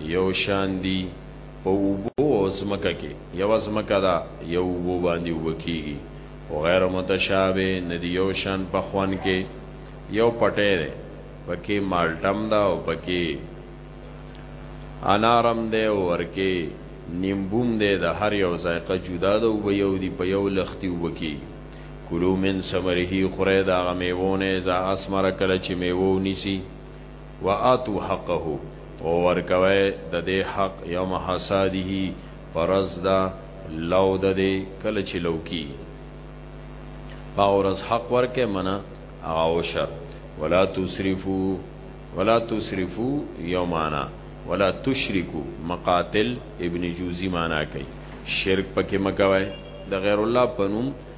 یو شان دی په وبو او زمکه کې یو زمکه دا یو وبو باندې وکیږي او غیر متشابه ندی یو شان په خوان کې یو پټه ده پکې مالټم دا او پکې انارم ده او ورکه نیمبوم ده د هر یو ذایقه جدا ده او یو دی په یو لختی وبکی کلو من سمرهی خوره دا غمیوونه ازا اسمر کله چې میوو نیسی وآتو حقه او ورکوی د دی حق یوم حصاده پرز دا لو د دی کله چې لو کی پا ورز حق ورکه منا اغاوشه ولا تسرفو ولا تسرفو یومانا ولا تشرکو مقاتل ابن جوزی مانا کوي شرک پکې مکوي د غیر الله پنوم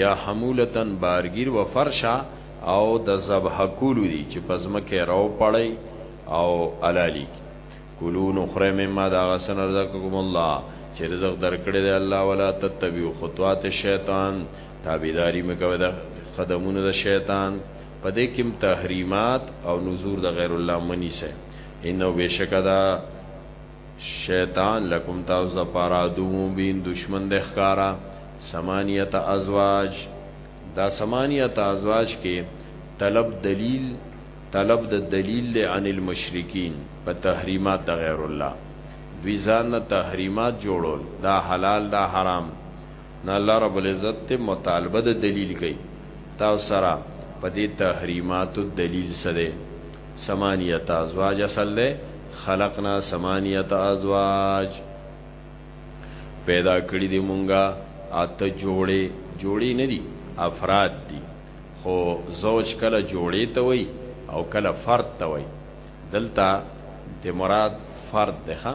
یا حمولة بارګیر و فرشا او د ذبح کولو دي چې په ځمکه راو پړی او حلالی کی کلو نو خره مما دا غسه نه رزقکم الله چې رزق درکړی دی الله ولا تتبعو خطوات الشیطان تابعداری مکوه د قدمونو د شیطان په دې کې تحریمات او نذور د غیر الله منی سه انه بشکدا شیطان لکم تاسو د پاره عدو مبین دشمن د ښکارا سمانیت ازواج دا سمانیت ازواج کې طلب دلیل طلب د دلیل له ان المشرکین په تحریمات د غیر الله دوی ځان نه تحریمات جوړول دا حلال دا حرام نه الله رب العزت ته مطالبه د دلیل کوي تاسو سره په دې تحریماتو دلیل څه دی ثمانیت ازواج اصل دی خلقنا ثمانیت ازواج پیدا کړی دی مونږه اته جوړې جوړې نه دي افراد دي خو زوج کله جوړې ته وای او کله فرد ته وای دلته د مراد فرد ده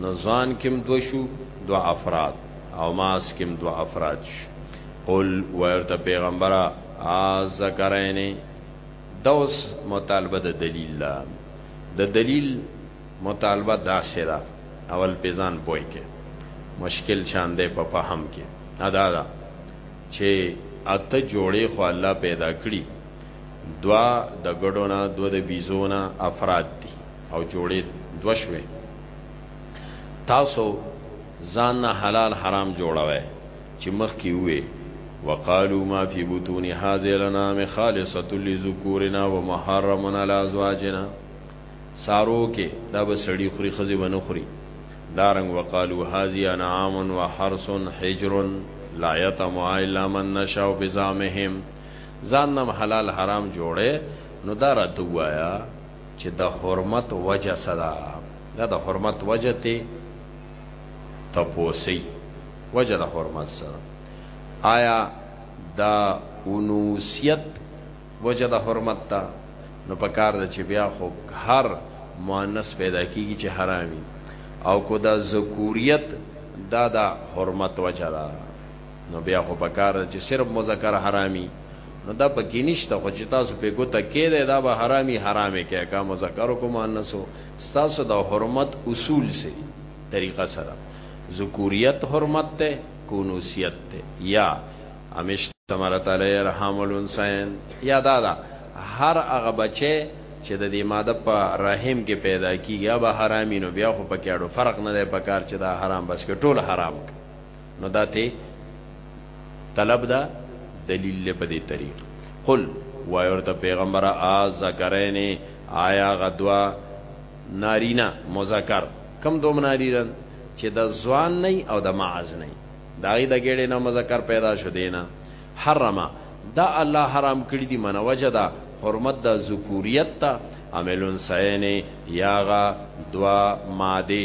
نو ځان کم دو شو دو افراد او ماس کم دو افراد شو قل ورته پیغمبره از ذکرینه دوس مطالبه د دلیل لا د دلیل مطالبه دا سره اول پیزان پوي کې مشکل شاندې په فهم کې ادا دا چې اته جوړې خو الله پیدا کړی دوا د ګډونه دو د بیزونه افراد دي او جوړې دوه شوې تاسو ځان نه حلال حرام جوړوي چې مخ کې وې وقالو ما فی بطون هذه الانام خالصه لذکورنا ومحرمن علی ازواجنا سارو کې دا به سړی خوري خزي ونه خوري دارنګ وقالو هذه انعام وحرس حجر لا یتم الا من نشاو بزامهم ځان نم حلال حرام جوړه نو دا راته وایا چې د حرمت وجه څه ده دا د حرمت وجه ته تپوسی وجه د حرمت سره آیا دا انوسیت وجه د حرمت ته نو پکار ده چې بیا خو هر مؤنث پیدا کیږي چې حرامي او کو دا ذکوریت دا د حرمت وجه ده نو بیا خو پکار ده چې صرف مذکر حرامي نو دا پکې نشته خو چې تاسو په ګوته کې ده دا به حرامي حرامه کې کا مذکر کو مؤنثو تاسو د حرمت اصول سي طریقه سره ذکوریت حرمت ته کونوسیت ته یا امشتمرت علی رحم الانسان یا دا دا هر هغه بچي چې د دې ماده په رحم کې پیدا کیږي به حرامي نو بیا خو پکې اړو فرق نه دی پکار چې دا حرام بس کې ټول حرام که. نو دا ته طلب دا دلیل له بده طریق قل وایور ته پیغمبر ا ذکرین آیا غدوا نارینا مذکر کم دوم ناریرن چې د ځوان نه او د معاذ نه داغي د ګډې نه مذکر پیدا شو دینا حرمه دا الله حرام کړی دی من وجدا حرمت د ذکوریت ته عملون سینه یاغا دوا ماده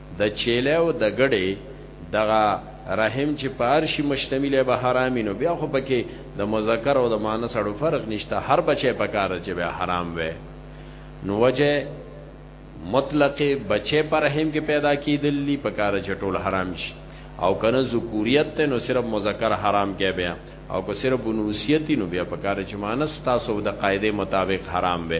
د چیلې او د ګډې دغه رحم چې په هر شي مشتمل به حرامي نو بیا خو پکې د مذکر او د مؤنث اړو فرق نشته هر بچي په کار چې به حرام وي نو وجه مطلق بچي پر رحم کې پیدا کیدل دي په کار چې ټول حرام شي او کنه ذکوریت ته نو صرف مذکر حرام کې بیا او که صرف انوسیتی نو بیا په کار چې مؤنث تاسو د قاعده مطابق حرام وي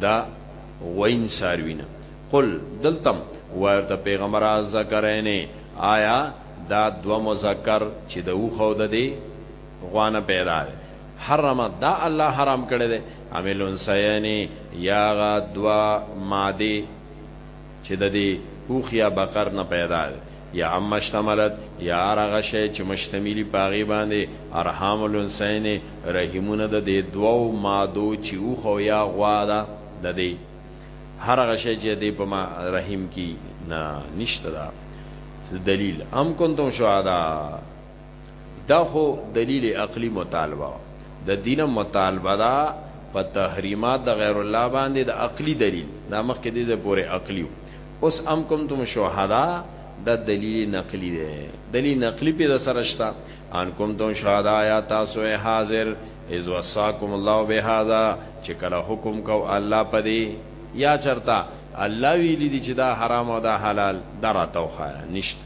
دا وین ساروی نه قل دلتم ورته پیغمبر ذکرینه آیا دا دو مذکر چې د وخو د دی غوانه پیدا ده حرم دا الله حرام کړی دی عملون سینی یاغا دوا ماده چې د دې اوښ یا بقر نه پیدا دی، یا عما اشتملت، یا هر هغه شی چې مشتملي په هغې باندې ارحام الانثیین، رحمونه د دې دوو مادو چې اوښ او یا غوا ده د دې هر هغه شی چې دې په ما رحم کې نه نشته دا دلیل ام کنتم شهدا. دا خو دلیل عقلی مطالبه د دین مطالبه دا په تحریمات د غیر الله باندې د عقلی دلیل دا مخ کې دې پورې عقلی اوس ام کوم تم شهدا دا دلیل نقلی دی دلیل نقلی په سرشتہ ان کوم تم شهدا یا تاسو حاضر از وصاکم الله بهذا چې کله حکم کو الله پدې یا چرتا الله ویلی دی چې دا حرام او دا حلال دا راتوخه نشته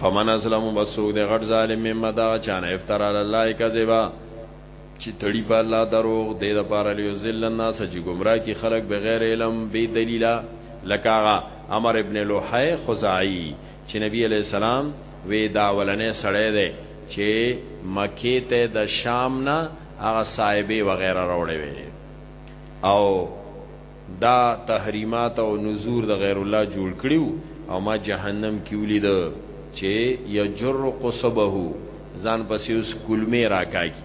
فمن اسلم بسوک دی غټ ظالم مما دا چانه افتر علی الله کذبا چې تړي په الله دروغ دی د پاره لیو ذل الناس چې گمراه کی خلق بغیر علم بی دلیلا لکاغه امر ابن لوحی خزائی چې نبی علی السلام وی دا ولنې سړی دی چې مکی ته د شام نه هغه صاحبې وغیرہ راوړې وي او دا تحریمات او نذور د غیر الله جوړ کړیو او ما جهنم کې ولید چې یجر قصبه ځان پسې اوس کلمې راکاږي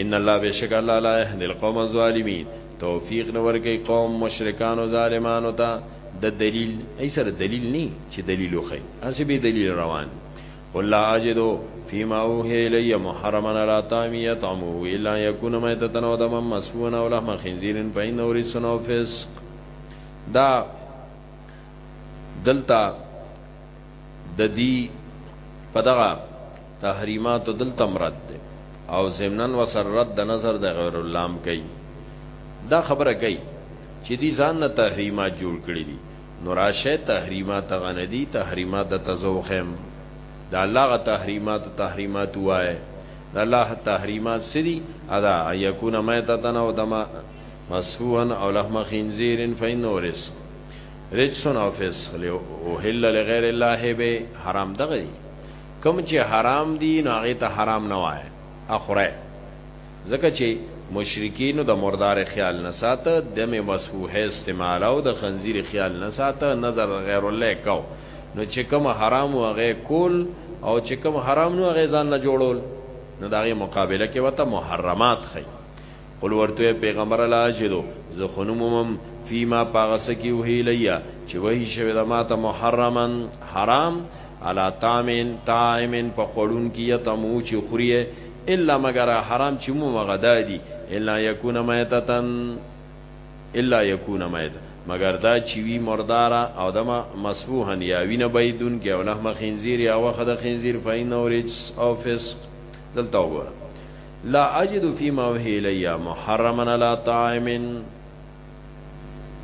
ان الله بشک الله لا يهدي القوم الظالمين توفیق نه ورکي قوم مشرکان او ظالمانو ته د دلیل ای سره دلیل نه چې دلیل وخی اسی به دلیل روان قل لا اجد فيما اوحي الي محرما على طعام يطعمه الا ان يكون ميتة او دما مسفوحا او لحم خنزير فانه رجس او فسق دا دلتا د دې پدغه تحریمات دلتا مرد ده او زمنن وسر رد د نظر د غیر اللام کوي دا خبره کوي چې دي ځان نه تحریمات جوړ کړی دي نو راشه تحریمات هغه نه دي تحریمات درته زه وښیم د الله هغه تحریمات تحریمات ووایه د الله تحریمات څه دي ادا ان یکون میتتن او دما مسفوحا او لحم خنزیر فانه رزق رجس او فسق لاحل لغیر الله به حرام دغه دي کوم چې حرام دي نو هغه ته حرام نه وایه اخره ځکه چي مشرکینو د مردار خیال نه ساته، دم مسفوحه استعمالاو د خنزیر خیال نه ساته، نذر د غیر الله یې کاو، نو چي کوم حرام وو هغه یې کول او چي کوم حرام نه وو هغه یې ځان له جوړول، نو د هغې مقابله کي ورته محرمات ښايي. قل ورته وایه پیغمبره لا اجدو، زه خو نه مومم، فیما په هغه څه کي اوحی الیّ چي وحی شوی ده ماته محرما حرام، علی طعم طاعم په خوړونکي یطعمه چي خوري یې، الا مگر حرام چې مو مغه دادي الا یکون میتتن الا یکون میت مگر دا چې وی مردارا او دما مسفوحن یا وینه بيدون کې او لحم خنزیر یا وخه د خنزیر فین او رجس او فسق دلته وګوره لا اجد فيما وهي الي محرما على طاعم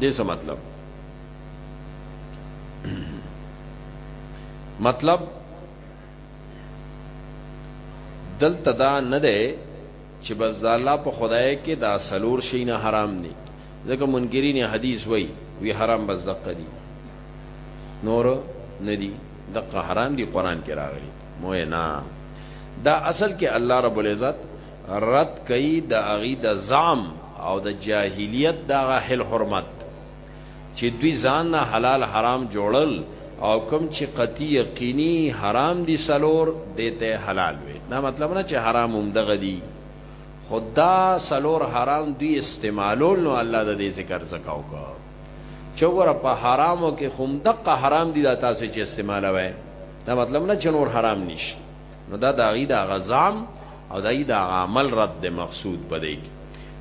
دې څه مطلب مطلب دلته دا نه ده چې بس د الله په خدای کې دا سلور شي نه حرام دي ځکه منکرین حدیث وای وی حرام بس دقه دي نور نه دي دقه حرام دي قران کې راغلي مو نه دا اصل کې الله رب العزت رد کوي د اغي د زعم او د جاهلیت دغه حل حرمت چې دوی ځان نه حلال حرام جوړل او کوم چې قطعی یقینی حرام دي سلور دیته حلال وي دا مطلب نه چې حرام هم دغه دي خدا سلور حرام دوی استعمالول نو الله د دې ذکر زکاو کا چوغره په حرامو کې هم دغه حرام دي دا تاسو چې استعمالوي دا مطلب نه چې نور حرام نشي نو دا د هغوی د هغه زعم او د هغوی د هغه عمل رد دی مقصود په دی کې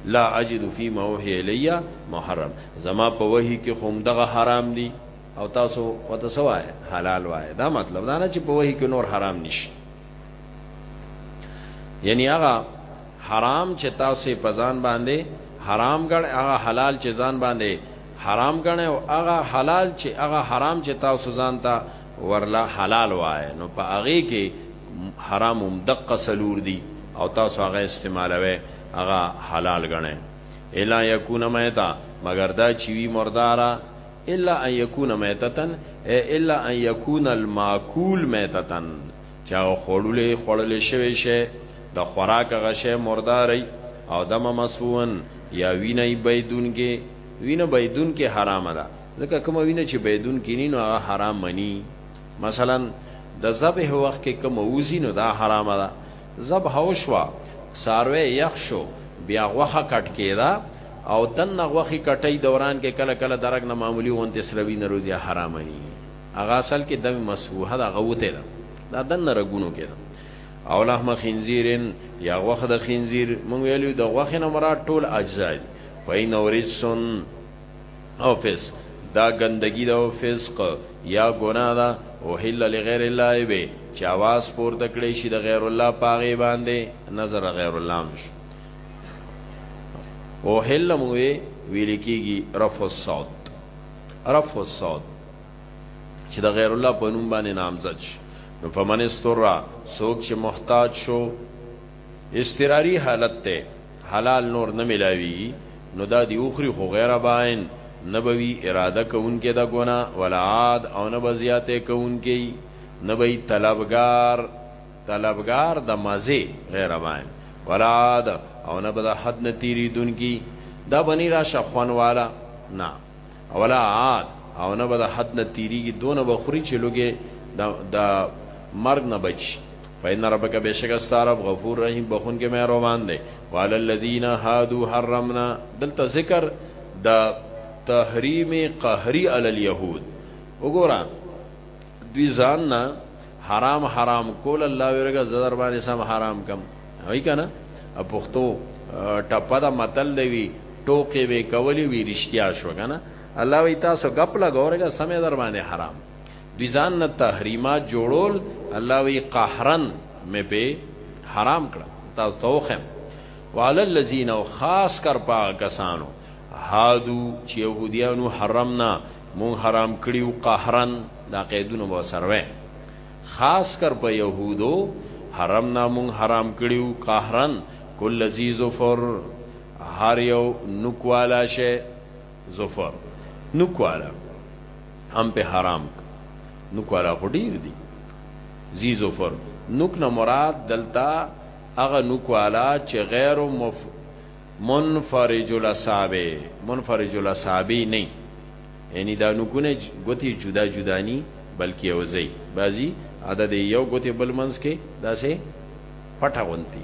لا اجد فيما اوحي الي محرم زما په وحي کې هم دغه حرام دي او تاسو وته سوای حلال وای دا مطلب دا نه چې په وحي کې نور حرام نشي یعنی هغه حرام چې تاسو په ځان باندې حرام ګڼ هغه حلال چې ځان باندې حرام ګڼ او هغه حلال چې هغه حرام چې تاسو ځان ته ورلا حلال وای نو په هغه کې حرام هم دقه سلور دي او تاسو هغه استعمالوي هغه حلال غنئ الا یکون میتا مگر دا چې وی مردارا الا ان یکون میتتن الا ان یکون الماکول میتتن چا خړولې خړلې شوی شي د خوراک غشه مرداري او دم مسوون یا ویني بيدون کې وینه بيدون کې حرام ده ځکه کوم وینه چې بيدون کینی نو هغه حرام منی مثلا د ذبح وخت کې کوم وزي نو دا حرام ده ذبح او شوا ساروی یخ شو بیا غوخه کټ کېدا او تن غوخي کټي دوران کې کله کله درک نه معمولی وون تسروی نه روزي حرام ني اغه اصل کې دم مسوحه دا غوته ده دا دن رګونو کې او لحم خنزیرن یا غوخه د خنزیر مونږ ویلو د غوخه نه مراد ټول اجزا دي پاین اورجسون او فسق دا ګندګی دا او فسق یا ګناه دا او حل لغیر الله به چې आवाज پورته کړي شي د غیر الله پاغي باندې نظر غیر الله مش او حل مو ویل کیږي رفع الصوت رفع الصوت چې د غیر الله په نوم باندې نامزد شي نو فمن استرا سوک چې محتاج شو استراری حالت ته حلال نور نه ملاویږي نو دا دی اوخري خو غیر باین نبوی اراده کوونکې د ګنا ولا عاد او نه بزیاته کوونکې نه به طلبګار طلبګار د مزه غیر باین ولا عاد او نه به د حد نه تیری دونکي دا بنی را شخوان والا نه ولا عاد او نه به د حد نه تیریږي دونه بخوري چې لوګي د مرګ نه بچي فإن ربک بشک ستا رب غفور رحیم بخونکی مهربان دی وعلى الذين هادو حرمنا دلته ذکر د تحریم قهری علی اليهود وګوره دوی ځان نه حرام حرام کول الله ورګه زدر باندې سم حرام کم وای کنه ا پښتو ټپه دا متل دی ټوکې وی کولی وی رښتیا شو کنه الله وی تاسو غپلا ګورګه سمې در باندې حرام دوی ځان نه تحریمات جوړول الله وی قهرن مې په حرام کړ تاسو توخم وعلى الذين خاص کر پا کسانو هادو چې يهوديانو حرمنا مون حرام کړیو قهرن دا قیدونه به سروي خاص کر په يهودو حرمنا مون حرام کړیو قهرن کل ذی ظفر هر یو نکوالا شه ظفر نوک والا هم په حرام ک نوک والا خو ډیر دي زی ظفر نوک نه مراد دلتا هغه نوک والا چې غیر مف منفرج الاصابع منفرج الاصابع نه یعنی دا نوکونه غوتی جدا جدا ني بلکې اوځي بازي عدد یو غوتی بل منځ کې داسې پټه غونتی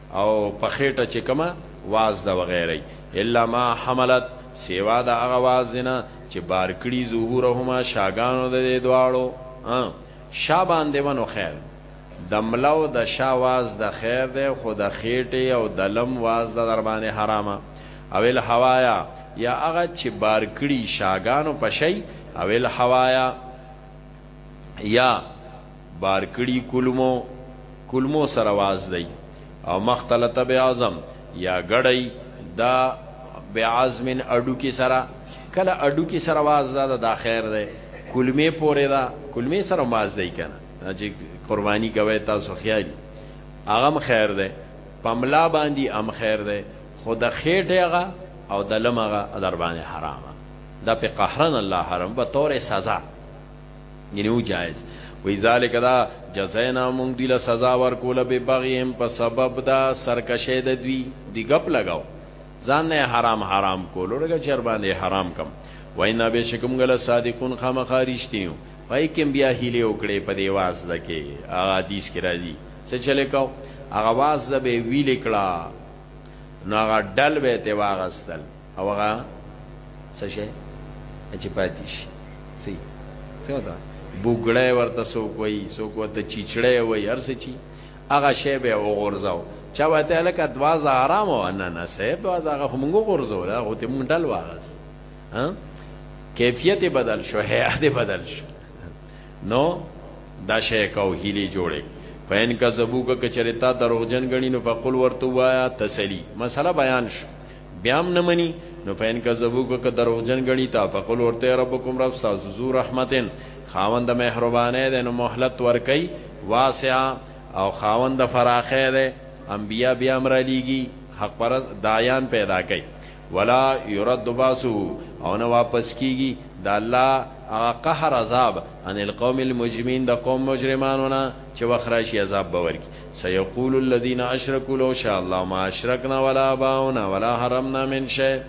او په خېټه چې کومه واز د وغیره الا ما حملت سیوا د هغه واز نه چې بار کړي ظهورهما شاګانو د دې دواړو ها شا باندې ونو خیر دملو د شا واز د خیر ده خو د خېټه او دلم واز د در باندې حرامه او ال هوایا یا هغه چې بار کړي شاګانو پشي او ال هوایا یا بار کړي کولمو کولمو سره واځدی او مختلطه بعظم یا ګړی دا بعظم اډوکی سره کله اډوکی سره واځده دا خیر ده کولمې پورې دا کولمې سره مازدی کنه چې قرباني کوي تاسو خیالي اغم خیر ده پملا باندې ام خیر ده خود خېټه هغه او د لمغه در باندې حرامه دا په قهرن الله حرام به تور سزا یعنی او جائز وی ذالک دا جزینا مونږ دی له سزا ورکول به بغیم په سبب دا سرکشه د دوی دی غپ لگاو ځان نه حرام حرام کولو لګه چر باندې حرام کم وینا به شکم غل صادقون خامخارشتیو پای کې بیا هیله وکړي په دی واس دکې هغه حدیث کې راځي څه چلے کو هغه واس د به ویل کړه نو هغه ډل به ته واغستل او هغه څه شي چې پاتې شي سي څه ودا بوګړې ورته سو کوي سو کو ته چیچړې وای هر څه چی هغه شی به وغورځاو چا وته لکه دوازه آرام و نه نه صاحب دوازه هغه هم وغورځو دا هو ته مونږ ډل واغس ها کیفیت بدل شو هيئت بدل شو نو دا شی کو هیلی جوړه فین کا زبوګه کچریتا دروغجن غنی نو فقل ورتوایا تسلی مسله بیان شو بیا هم نه مني نو فین کذبو کو که دروغجن غنی تا فقل ورته ربکم رب ساز ذو رحمتن خاوند مهربانه ده نو مهلت ورکي واسعه او خاوند فراخه ده انبیا بیا امر لیږي حق پر دایان پیدا کوي ولا يرد باسو او نه واپس کیږي د الله هغه قهر عذاب ان القوم المجرمين د قوم مجرمانو نه چې وخراشي عذاب باور کی سيقول الذين اشركوا لو شاء الله ما اشركنا ولا اباؤنا ولا حرمنا من شيء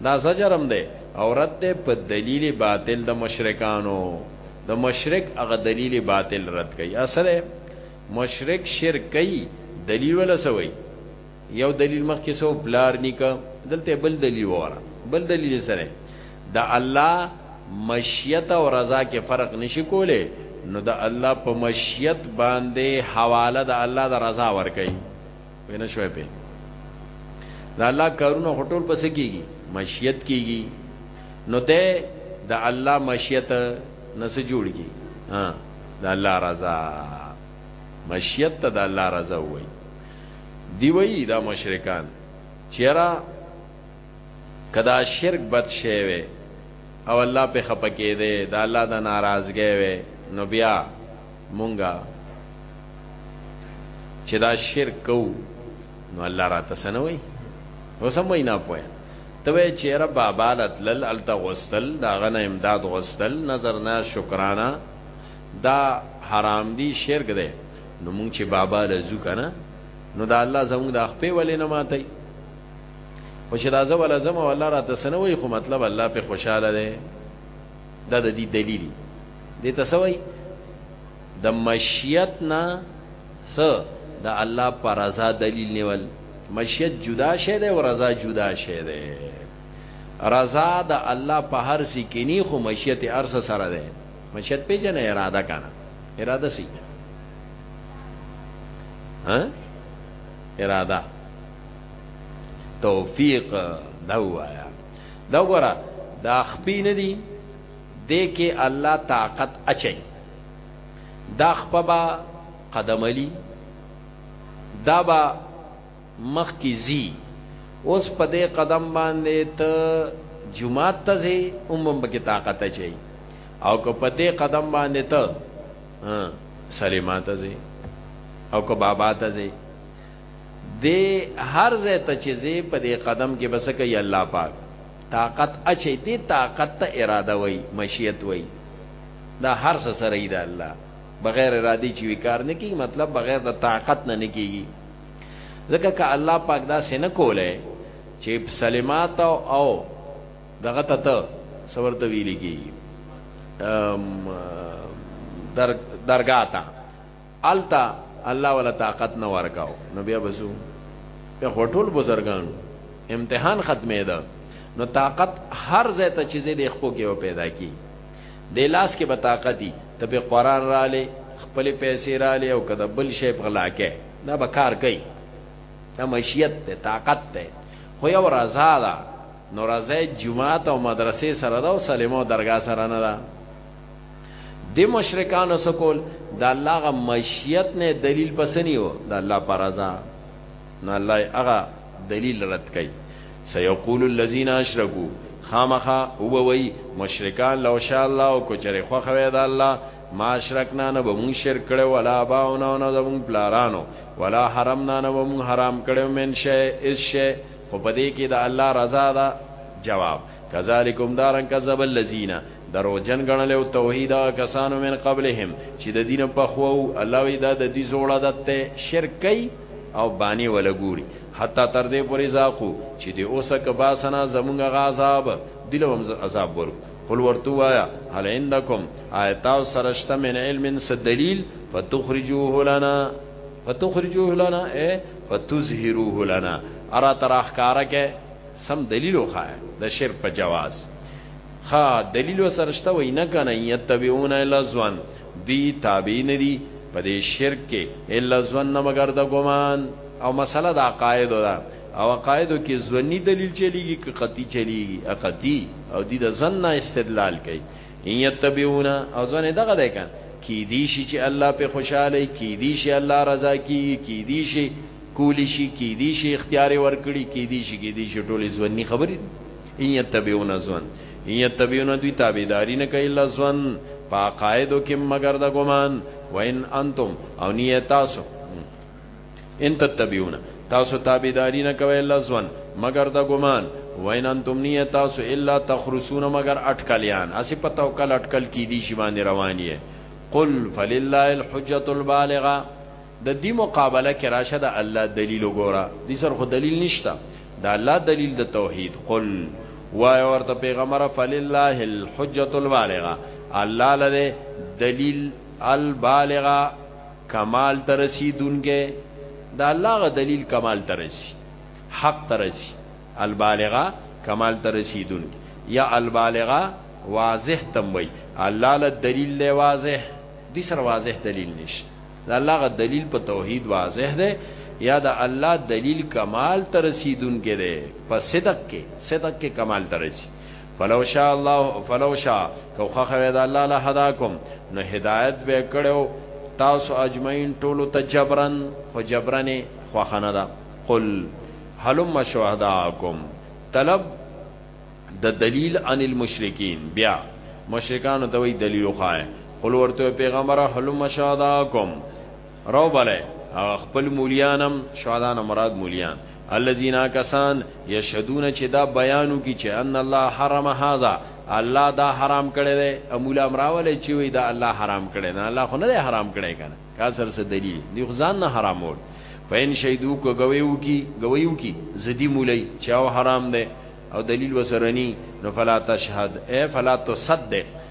دا زجرم ده او رد ده په دلیل باطل د مشرکانو د مشرک هغه دلیل باطل رد کوي اصله مشرک شرک کوي دلیل ولا سوي یو دلیل مخکې سو پلار نیکه دلته بل دلیل وره بل دلیل سره د الله مشیت او رضا کې فرق نشي کوله نو د الله په مشیت باندې حواله د الله د رضا ور کوي وینه شوې په د الله کارونه هټول پس کیږي مشیت کیږي نو ده د الله مشیت نس جوړږي ها د الله رضا مشیت ته د الله رضا وایي دی وی دا مشرکان چیرا کدا شرک بد شی وی او الله په خپکې دی دا الله د ناراضګې وی نو بیا مونږه چې دا شرک کو نو الله را تسنوي وسم وینا پوي ته چې رب بابا لتل الته غسل دا غنه امداد غسل نظر نه شکرانه دا حرام دی شرک دی نو مونږ چې بابا لزو کنه نو دا الله زموږ د خپې ولې نه ماتای او چې دا زو ولا زمو الله را تسنوي خو مطلب الله په خوشاله ده دا د دې دلیل دی تسوي د مشیت نه ث د الله پر رضا دلیل نیول مشیت جدا شه ده او رضا جدا شه ده رضا د الله په هر څه کې نه خو مشیت ارس سره ده مشهد پیژنه اراده کنه اراده سی ها اراده توفیق دا وایا دا ګوره دا خپې نه دي د کې الله طاقت اچي دا خپبا قدملی دا با مخکی ځی اوس په دی قدم باندی ته جومات ته ځی هم هم پکی طاقت اچی او که په دی قدم باندی ته سلیما ته ځی او که بابا ته ځی دی هر ځای ته چې ځی په دی قدم کې بس کوي الله پاک طاقت اچي دی طاقت ته اراده وای مشیت وای دا هر څه سره دی الله بغیر ارادي چې وکړ نه کی مطلب بغیر د طاقت نه نه کیږي ځکه که الله پاک دا سینه کوله چې سلمات او دغه ته سورته ویل کی در درگاه تا التا الله ولا طاقت نه ورکاو نو بیا بسو په هټول بزرګان امتحان ختمه ده نو طاقت هر ځای ته چیزې د خپل کې پیدا کی د لاس کې بطاقت دي ته په قران را لې خپل پیسې را لې او کده بل شی په غلا کې دا به کار کوي دا مشیت ته طاقت ته خو یو رضا ده نو رضا جماعت او مدرسې سره ده او سلیمو درگاه سره نه ده د مشرکانو سکول د الله غ مشیت نه دلیل پسنی و د الله پر رضا نو الله هغه دلیل رد کړي سيقول الذين اشركوا خامخه او وی مشرکان لو شاء الله او کچره خو خوي د الله ما شرکنا نه به مونږ شرک کړو ولا باونه نه د مونږ پلارانو ولا حرمنا نه به مونږ حرام کړو من شی اس شی خو په دې کې د الله رضا ده جواب کذالکم دارن کذب الذین درو جن غنل او توحید کسانو من قبلهم چې د دین په خو الله وی دا د دې زوړه دته شرک کوي او بانی ولګوري حتی تر دې پورې زاقو چې د اوسه کباسنا زمونږ غاظاب دلوم عذاب ورو قل ورته وایا هل عندکم آیت او سرشته من علم س دلیل فتخرجوه لنا فتخرجوه لنا اے فتظهروه لنا ارا تراخکارا کې سم دلیل وخا د شرک په جواز خا دلیل سرشته وای نه کنه یتبعون الا ځوان دی تابع نه دی په دې شرک کې الا ځوان نه مگر د ګمان او مسله د عقاید ده او عقایدو کې ځونی دلیل چلیږي که قطعي چلیږي اقتی او دی د ځن نه استدلال کوي ان یتبعون او ځنه دغه ده کان کی دی شي چې الله په خوشاله کی دی شي الله رضا کی کی دی شي کولی شي کی دی شي اختیار ورکړي کی دی شي کی دی شي ټولې ځونی خبرې ان یتبعون ځون ان یتبعون دوی تابعداري نه کوي الله ځون په عقایدو کې مگر د ګمان وان انتم او نیتاسو ان تتبعون تاسو تابعداري نه کوي لزون مگر د ګمان وین انتم نیه تاسو الا تخرسون مگر اٹکلیان اسی په توکل اٹکل کی دی شی باندې روان یې قل فلله الحجه البالغه د دې مقابله کې راشه د الله دلیل وګوره دې سر خو دلیل نشته دا الله دلیل د توحید قل وای ورته پیغمبر فلله الحجه البالغه الله لده دلیل البالغه کمال ته رسیدونکې د الله غ دلیل کمال ته رسی حق ته رسی البالغه کمال ته رسیدونکې یا البالغه واضح تم وی الله له دلیل له واضح دي سره واضح دلیل نشته د الله غ دلیل په توحید واضح ده یا د الله دلیل کمال ته رسیدونکې ده په صدق کې صدق کې کمال ته رسیدونکې فلو شاء الله فلو شاء کو خخه د الله له هداکم نو هدایت به کړو تاسو اجمعین ټولو ته جبرن خو جبرنې خوخنه ده قل حلم شهداکم طلب د دلیل عن المشرکین بیا مشرکان ته وی دلیل خای قل ورته پیغمبر حلم شهداکم راوبلئ هغه خپل مولیان هم، شهدا نه مراد مولیان، الذین هغه کسان، یشهدون چې دا بیان وکړي چې ان الله حرم هذا الله دا حرام کړی دی، مولا هم راولئ چې وایي دا الله حرام کړی دی، الله خو نه دی حرام کړی که نه؟ که هر سره څه دلیل دی خو ځان نه حرامول فإن شهدوا که ګوي وکړي ګوي وکړي زدي مولای چې او حرام دی او دلیل وسرنی نو فلا تشهد اے فلا تصدق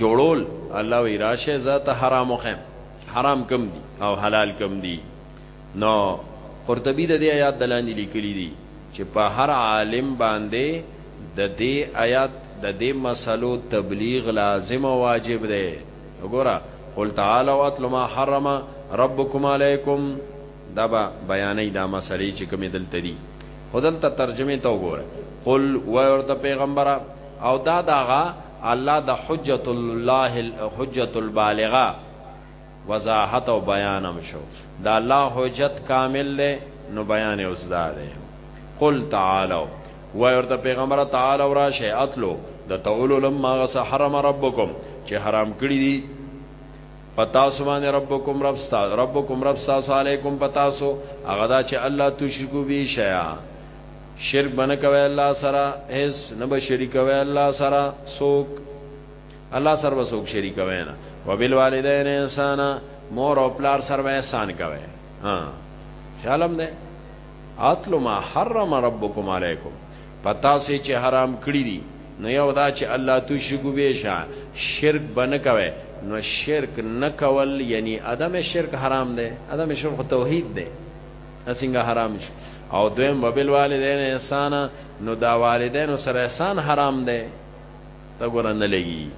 جوړول الله وی راشه ذات حرام خیم حرام کم دي او حلال کم دي نو قرطبي د دې آیات دلاندې لیکلي دي چې په هر عالم باندې د دې آیات د دې مسلو تبلیغ لازم او واجب دی وګوره قل تعالی واتل ما حرم ربکم علیکم دا به بیانې دا مسلې چې کومې دلته دي خدل ته ترجمه ته وګوره قل ورته پیغمبره او دا داغا الله د حجت الله حجت البالغه وضاحت او بیان هم شو دا الله حجت کامل له نو بیان اوس دا ده قل تعالو وایورته پیغمبر تعالی راشه اتلو د تولو لما غس حرم ربکم چې حرام کړی دي پتا سبحان ربکم رب ستا ربکم رب ستا علیکم پتا سو هغه دا چې الله تشرکو بی شیا شرک بنه کوي الله سره هیڅ نه به شریک کوي الله سره سوک الله سره به سوک شریک کوي نه وبالوالدین احسان مور او پلار سره به احسان کوي ها خیالم ده اتل ما حرم ربکم علیکم پتا سي چې حرام کړی دي نو یو دا چې الله تو شګو بهشا شرک بنه کوي نو شرک نکول یعنی عدم شرک حرام ده عدم شرک توحید ده څنګه حرام شي او دویم وبال والدین احسان نو دا والدین سره احسان حرام دی تا ګور نه لګي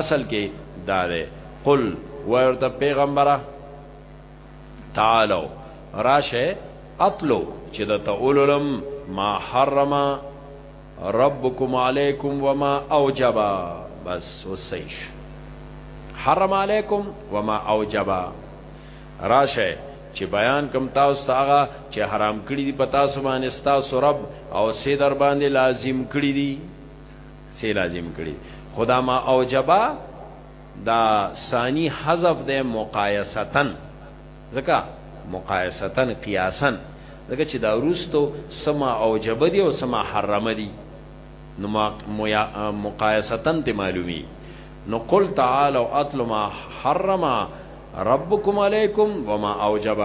اصل کې دا دی قل ورته پیغمبره تعالو راشه اتلو چې د تولم ما حرم ربکم علیکم وما اوجبا بس وسیش حرم علیکم وما اوجبا راشه چې بیان کم تاسو ته هغه چې حرام کړی دی په تاسو باندې تاسو رب او سي در باندې لازم کړی دی سي لازم کړی خدا ما اوجبا دا ثانی حذف ده مقایستن ځکه مقایستن قیاسن ځکه چې دا روستو سما اوجب دی او سما حرم دی نو مقایستن ته معلومی نو قل تعالوا اتل ما حرم ربکم علیکم وما اوجب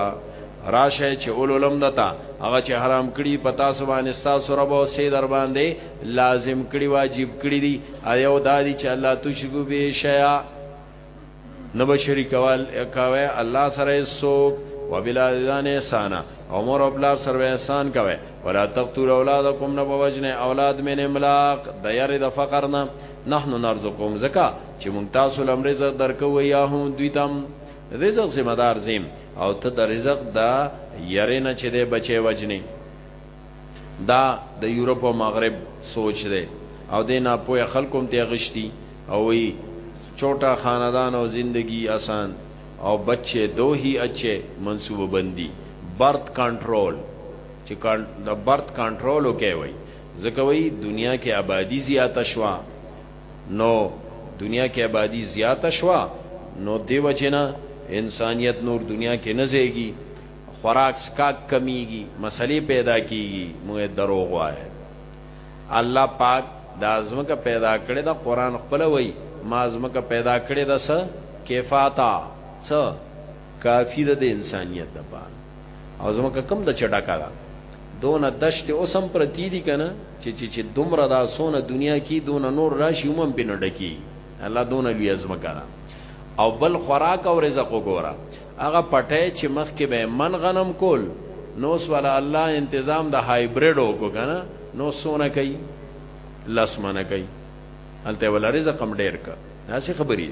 راشه چې اولولم دتا هغه چې حرام کړي پتا سبحان تاسو رب او سي در باندې لازم کړي واجب کړي دي ایو دادی چې الله تشکو به شیا نو بشری کول کوي الله سره سوک وبلادان احسان او مور خپل سره احسان کوي ولا تقتلوا اولادکم نبوجنه اولاد من املاق د یری د فقر نه نحنو نرزقهم زکا چې مونږ تاسو لم رزق درکو یا هم دوی تم رزق ذمہ دار زم او ته د رزق دا یری نه چې د بچي وجنی دا د یورپ او مغرب سوچ دی او د نه پوهه خلکو ته غشتي او وی چوټا خاندان او زندگی آسان او بچے دو ہی اچھے منصوبه بندی برت کنټرول چې د برت کنټرول وکوي ځکه وایي دنیا کې آبادی زیاته شوه نو دنیا کې آبادی زیاته شوه نو دیو جنا انسانیت نور دنیا کې نه زیږي خوراک سکاک کمیږي مسلې پیدا کیږي موږ دروغ وایو الله پاک دا زمکه پیدا کړې دا قران خپل وای ما زمکه پیدا کړې دا څه کفاتا څه کافی د انسانیت لپاره او زمکه کم د چډکا ده دونه دشت اوسم پر تی دي کنه چې چې چې دومره دا سونه دنیا کې دونه نور راشي هم بنه ډکی الله دونه لوی ازم کړه او بل خوراک او رزق وګوره هغه پټه چې مخ کې به من غنم کول نو سوال الله انتظام د هایبرید وکړه کنه نو سونه کوي لاسمنه کوي الته ول رزق هم ډیر کا هسي خبري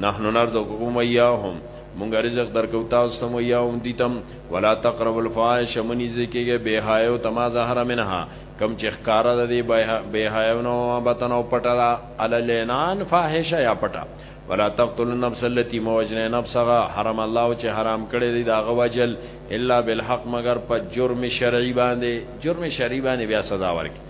نحن نرزقكم وياهم مونږ رزق درکو تاسو ته وياهم دیتم ولا تقربوا الفاحش منی زکیږي به حیا او تما ظهر منها کم چې ښکارا د دې به حیا او نو بتن او پټه دا عللینان فاحشه یا پټه ولا تقتلوا النفس التي موجنه نفسها حرم الله چې حرام کړی دی دا غوجل الا بالحق مگر په جرم شرعي باندې جرم شرعي باندې بیا سزا ورکړي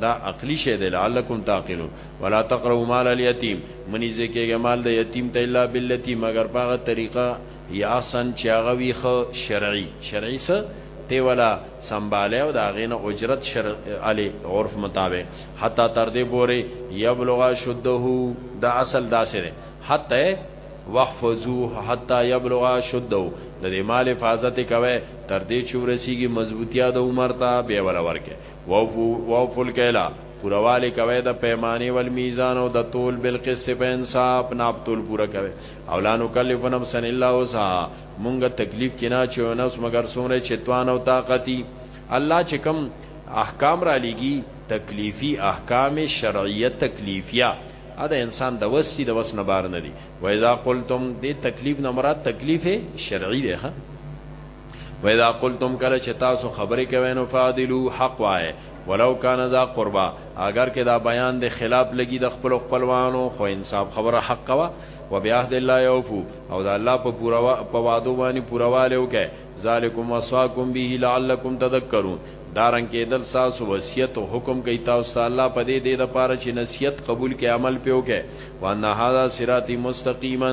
دا عقلی شی دی لعلکم تعقلون ولا تقربوا مال اليتيم منی زکیږي مال د یتیم ته الا بالتي مگر پاغه طریقه یا احسن چې هغه وی خو شرعي شرعي سه تی ولا سنباله او دا غینه اجرت شرع علی عرف مطابق حتا تر دې پوري یبلغ شده دا اصل داسې ده حتی واحفظوه حتا یبلغ شده د دې مال حفاظت کوي تر دې چې ورسیږي مضبوطیا د عمر ته به ولا ورکه وفو وفو الکیلا پوروالی کوي د پیمانه ول میزان او د تول بالقسط په انصاف ناب تول پورا کوي او لا نکلف نفسا الا وسعها مونږه تکلیف کینا چې نفس مگر سونه چې توان او طاقتي الله چې کم احکام را لګي تکلیفي احکام شرعیه تکلیفیه ا د انسان د وستی د وس نه بار نه دی و اذا قلتم دې تکلیف نه مراد تکلیف شرعي دی ها و اذا قلتم کله چې تاسو خبرې کوي نو فاعدلو حق وای ولو کان ذا قربا اگر کې دا بیان د خلاف لګي د خپل خپلوانو خو انصاف خبره حق کوا و بیاهد الله یوفو او دا الله په پورا په وادو باندې پورواله وکي ذالکم وصاکم به لعلکم تذکرون دارن کې دل ساس وصیت او حکم کوي تاسو الله په دې دې د پاره چې نصیحت قبول کې عمل پیو کې وان هاذا صراطی مستقیما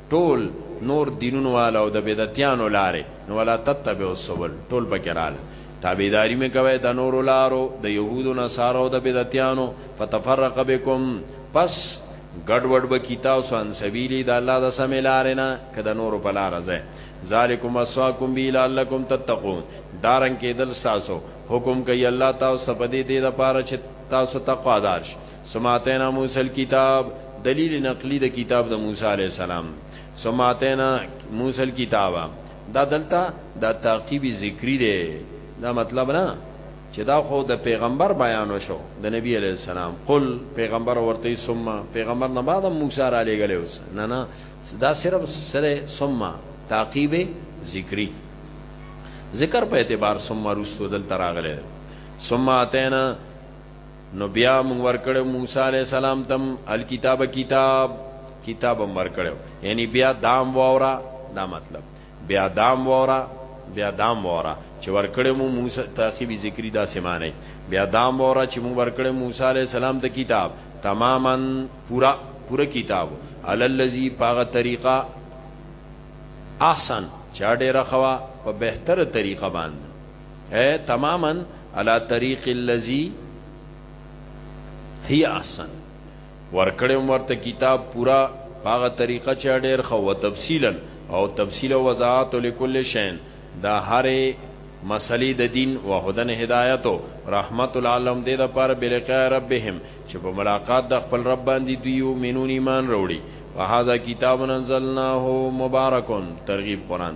ټول نور دینونو والا او د بدعتیانو لارې نو ولا تتبع السبل ټول پکې رااله تابعداري مې کوي د نورو لارو د يهودو نصارو او د بدعتیانو فتفرق بكم پس ګډوډ به کی تاسو ان سبیلی د الله د سمې لارې نه که د نورو په لار ځای ذالکم وصاکم بی لعلکم تتقون دارن کې دل تاسو حکم کوي الله تاسو په دې دې لپاره چې تاسو تقوادار شئ سماتینا موسی الكتاب دلیل نقلی د کتاب د موسی علی السلام سماتینا موسی الكتاب دا دلته دا تعقیب ذکری دی دا مطلب نه چې دا خو د پیغمبر بیان شو د نبی علی السلام قل پیغمبر ورته ثم پیغمبر نه بعد موسی را لګل اوس نه نه دا صرف سره ثم تعقیب ذکری ذکر په اعتبار ثم رسول تراغله ثم اتینا نو بیا مونږ ورکړو موسی علی السلام تم الکتاب کتاب کتاب هم ورکړو یعنی بیا دام وورا دا مطلب بیا دام وورا بیا دام وورا چې ورکړو مو موسی تاخیبی ذکری دا سمانه بیا دام وورا چې مونږ ورکړو موسی علی السلام د کتاب تماما پورا پورا کتاب علی الذی پاغه طریقه احسن چا ډیره خوا په بهتره طریقه باندې اے تماما علی طریق الذی هی احسن ورکړې مرته کتاب پورا هغه طریقه چې ډېر خو او تفصیلا او تفصیل او وضاحت لكل شین دا هرې مسلې د دین او هدن هدایت او رحمت العالم دې د پر بلقاء ربهم چې په ملاقات د خپل رب باندې دوی او مينون ایمان وروړي وهذا کتاب انزلناه مبارکون ترغیب قران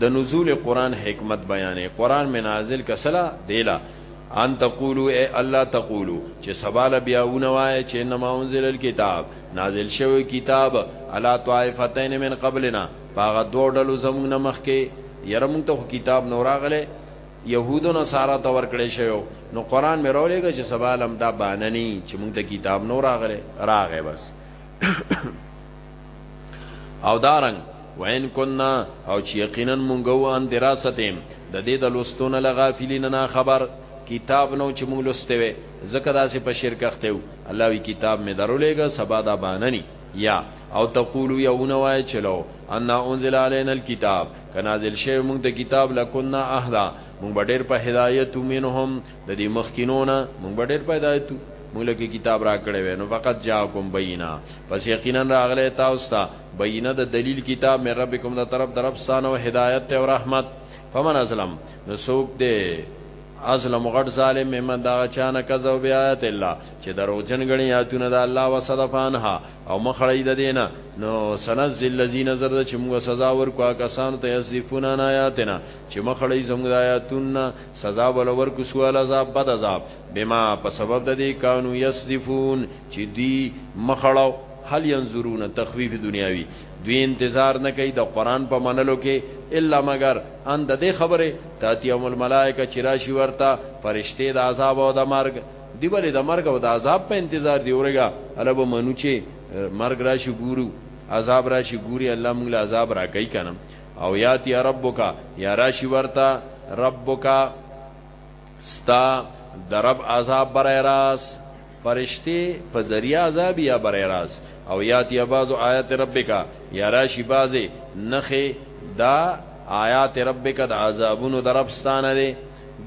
د نزول قرآن حکمت بیانې قرآن می نازل که سلا دیلا ان تقولو اے الله تقولو چې سباله بیاونه وای چې انما انزل الكتاب نازل شوی کتاب الا طائفتین من قبلنا پاغه دوه ډلو زمونږ نه مخکې یره مونږ ته کتاب نو راغله يهودو نصارا ته ورکړې شوی نو قران مې راولېږي چې سبا لم دا بانني چې مونږ ته کتاب نو راغله راغې بس او دارنګ وین کنا او چې یقینا مونږ وان دراستیم د دې د لوستونه لغافلین نه خبر کتاب نو چې مونږ لسته وي زکه داسې په شرک اخته یو الله وی کتاب می درولېګا سبا دا باننی یا او تقولو یو نو وای چلو ان انزل علین الكتاب کنازل شی مونږ د کتاب لکنا اهدا مونږ ډېر په هدایت منهم د دې مخکینو نه مونږ به ډېر پیدایتو مونږ له کتاب راکړی وی نو فقط جاءکم بینه پس یقینا راغله تاسو ته بینه د دلیل کتاب مې ربکم د طرف درب سانو هدایت ته او رحمت فمن ازلم نو څوک دی ازلم غټ ظالم ممن دا چانه کذب بیات الله چې درو جن غنی یاتونه د الله وصدفانها او مخړی د دینه نو سنزل الذین زرد چې موږ سزا ورکو کسان ته یذفون آیاتنا چې مخړی زموږ د آیاتونو سزا ولور کو سوال عذاب بد عذاب بما په سبب د دې کانو یسدفون چې دی مخړو هل ينظرون تخویف دنیاوی دوی انتظار نه کوي د قران په منلو کې الا مگر ان د دې خبره تاتی ام الملائکه چې راشي ورته فرشته د عذاب او د مرګ دی ولې د مرګ او د عذاب په انتظار دی ورګه الوب منو چې مرګ راشي ګورو عذاب راشي ګوري الله موږ له عذاب راکې کنه او یاتی ربک یا راشی ورتا ربک ستا درب عذاب برای راس فرشتي په ذریعہ عذاب یا برای راس او یاتی بعض آیات ربک یا راشی بعض نخه دا آیات ربک د عذابونو دربستانه دی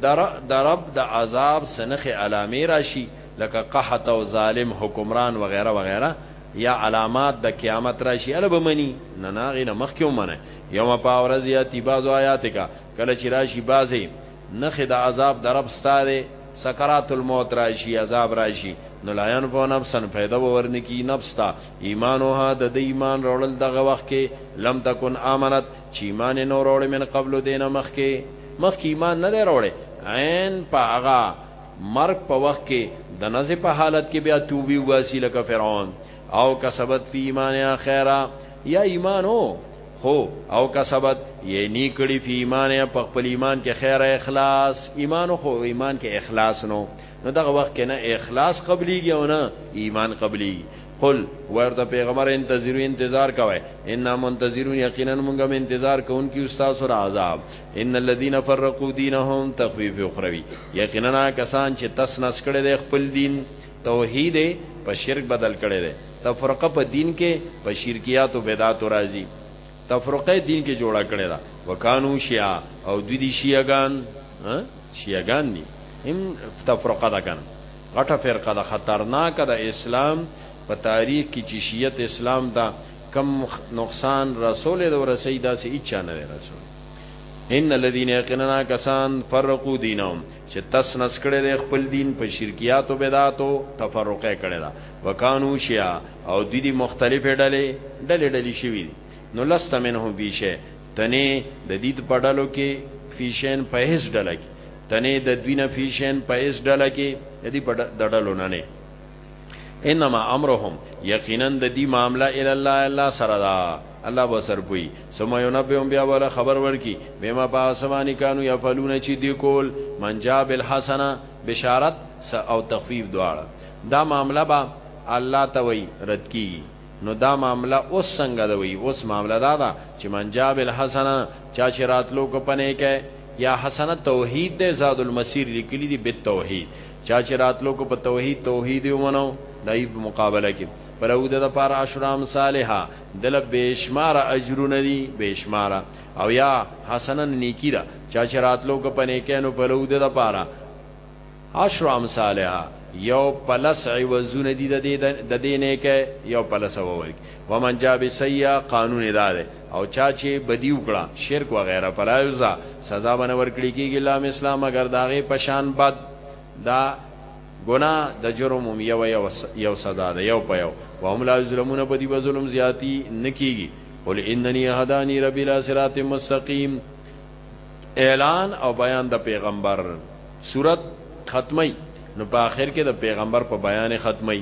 در درب د عذاب سنخ علامه راشي لکه قحط او ظالم حکمران وغیرہ وغیرہ یا علامات د قیامت راشي اله به منی نه ناغې نه مخکې ومنه یوم په ورځ یا تی بازو آیات کا کله چې راشي بازې نخې د عذاب د رب ستاره سکرات الموت راشي عذاب راشي نو لاین فو نفسن فیده ورن کی نفس تا ایمانوها د د ایمان روړل دغه وخت کې لم تکن امنت چې ایمان نو روړ من قبل دینه مخ کې مخ کې ایمان نه دی روړې عین په هغه مرګ په وخت کې د نزه په حالت کې بیا توبه وباسي لکه فرعون او کسبت فی ایمان اخره یا ایمانو خو او کسبت یې نی کړی فی ایمان په خپل ایمان کې خیر اخلاص ایمانو خو ایمان کې اخلاص نو نو دغه وخت کې نه اخلاص قبليږي او نه ایمان قبلي قل ورته پیغمبر انتظرو انتظار کوي ان منتظرون یقینا موږ هم انتظار کوونکي استاد سره عذاب ان الذين فرقوا دينهم تخفيف اخروی یقینا کسان چې تس نس کړي د خپل دین توحید په شرک بدل کړي دي تفرقه په دین کې په شرکیات او بدعات راځي تفرقه دین کې جوړه کړي دا وکانو شیعه او دوی دي شیعاګان شیعاګان دي هم تفرقه ده کنه غټه فرقه ده خطرناک ده اسلام په تاریخ کې چې شیعت اسلام ده کوم نقصان رسول د ورسي داسې اچا نه رسول ان الذين يقيننا کسان فرقوا دينهم چې تس نس کړي د خپل دین په شرکیات او بدعات او تفرقه کړي دا وکانو شیا او د دې مختلفې ډلې ډلې ډلې شوي نو لست منهم بیشه تنه د دې په ډلو کې فیشن په هیڅ ډله کې تنه د دوینه فیشن په هیڅ ډله کې د دې په ډلو نه نه انما امرهم یقینا د دې معاملې ال الله الله سره دا الله به سر پوي سم یو نبيهم بیا ولا خبر ورکی بما پاسمانی کانو یفعلون چی دی کول من جاب الحسنه بشارت او تخفیف دواړه دا معاملې با الله ته وی رد کی نو دا معاملہ اوس څنګه دی وی اوس معاملہ دا دا چې من جاب الحسنه چا چې راتلو کو پنه کې یا حسنه توحید ده زاد المسیر لیکلی دی بالتوحید چا چې راتلو کو په توحید توحید یې ومنو دای په مقابله کې فلهو د لپاره عشر امثالها دله بشمار اجرونه دي بشمار او یا حسنا نیکی دا چا چې راتلو کو په نیکانو فلهو د لپاره عشر امثالها یو پلس عوضونه دي د دې نیکه یو پلس ووري ومن جا بسیا قانون ادا ده او چا چی بدی وکړه شرک وغیره فلا یزا سزا بنه ورکړی کیږي لا مثلا مگر داغه پشان بد دا ګناه د جرم هم یو یو یو سزا ده یو په یو وهم لا ظلمونه په دی به ظلم زیاتی نکیږي قل اننی هدانی ربی لا صراط مستقیم اعلان او بیان د پیغمبر صورت ختمی نو په اخر کې د پیغمبر په بیان ختمی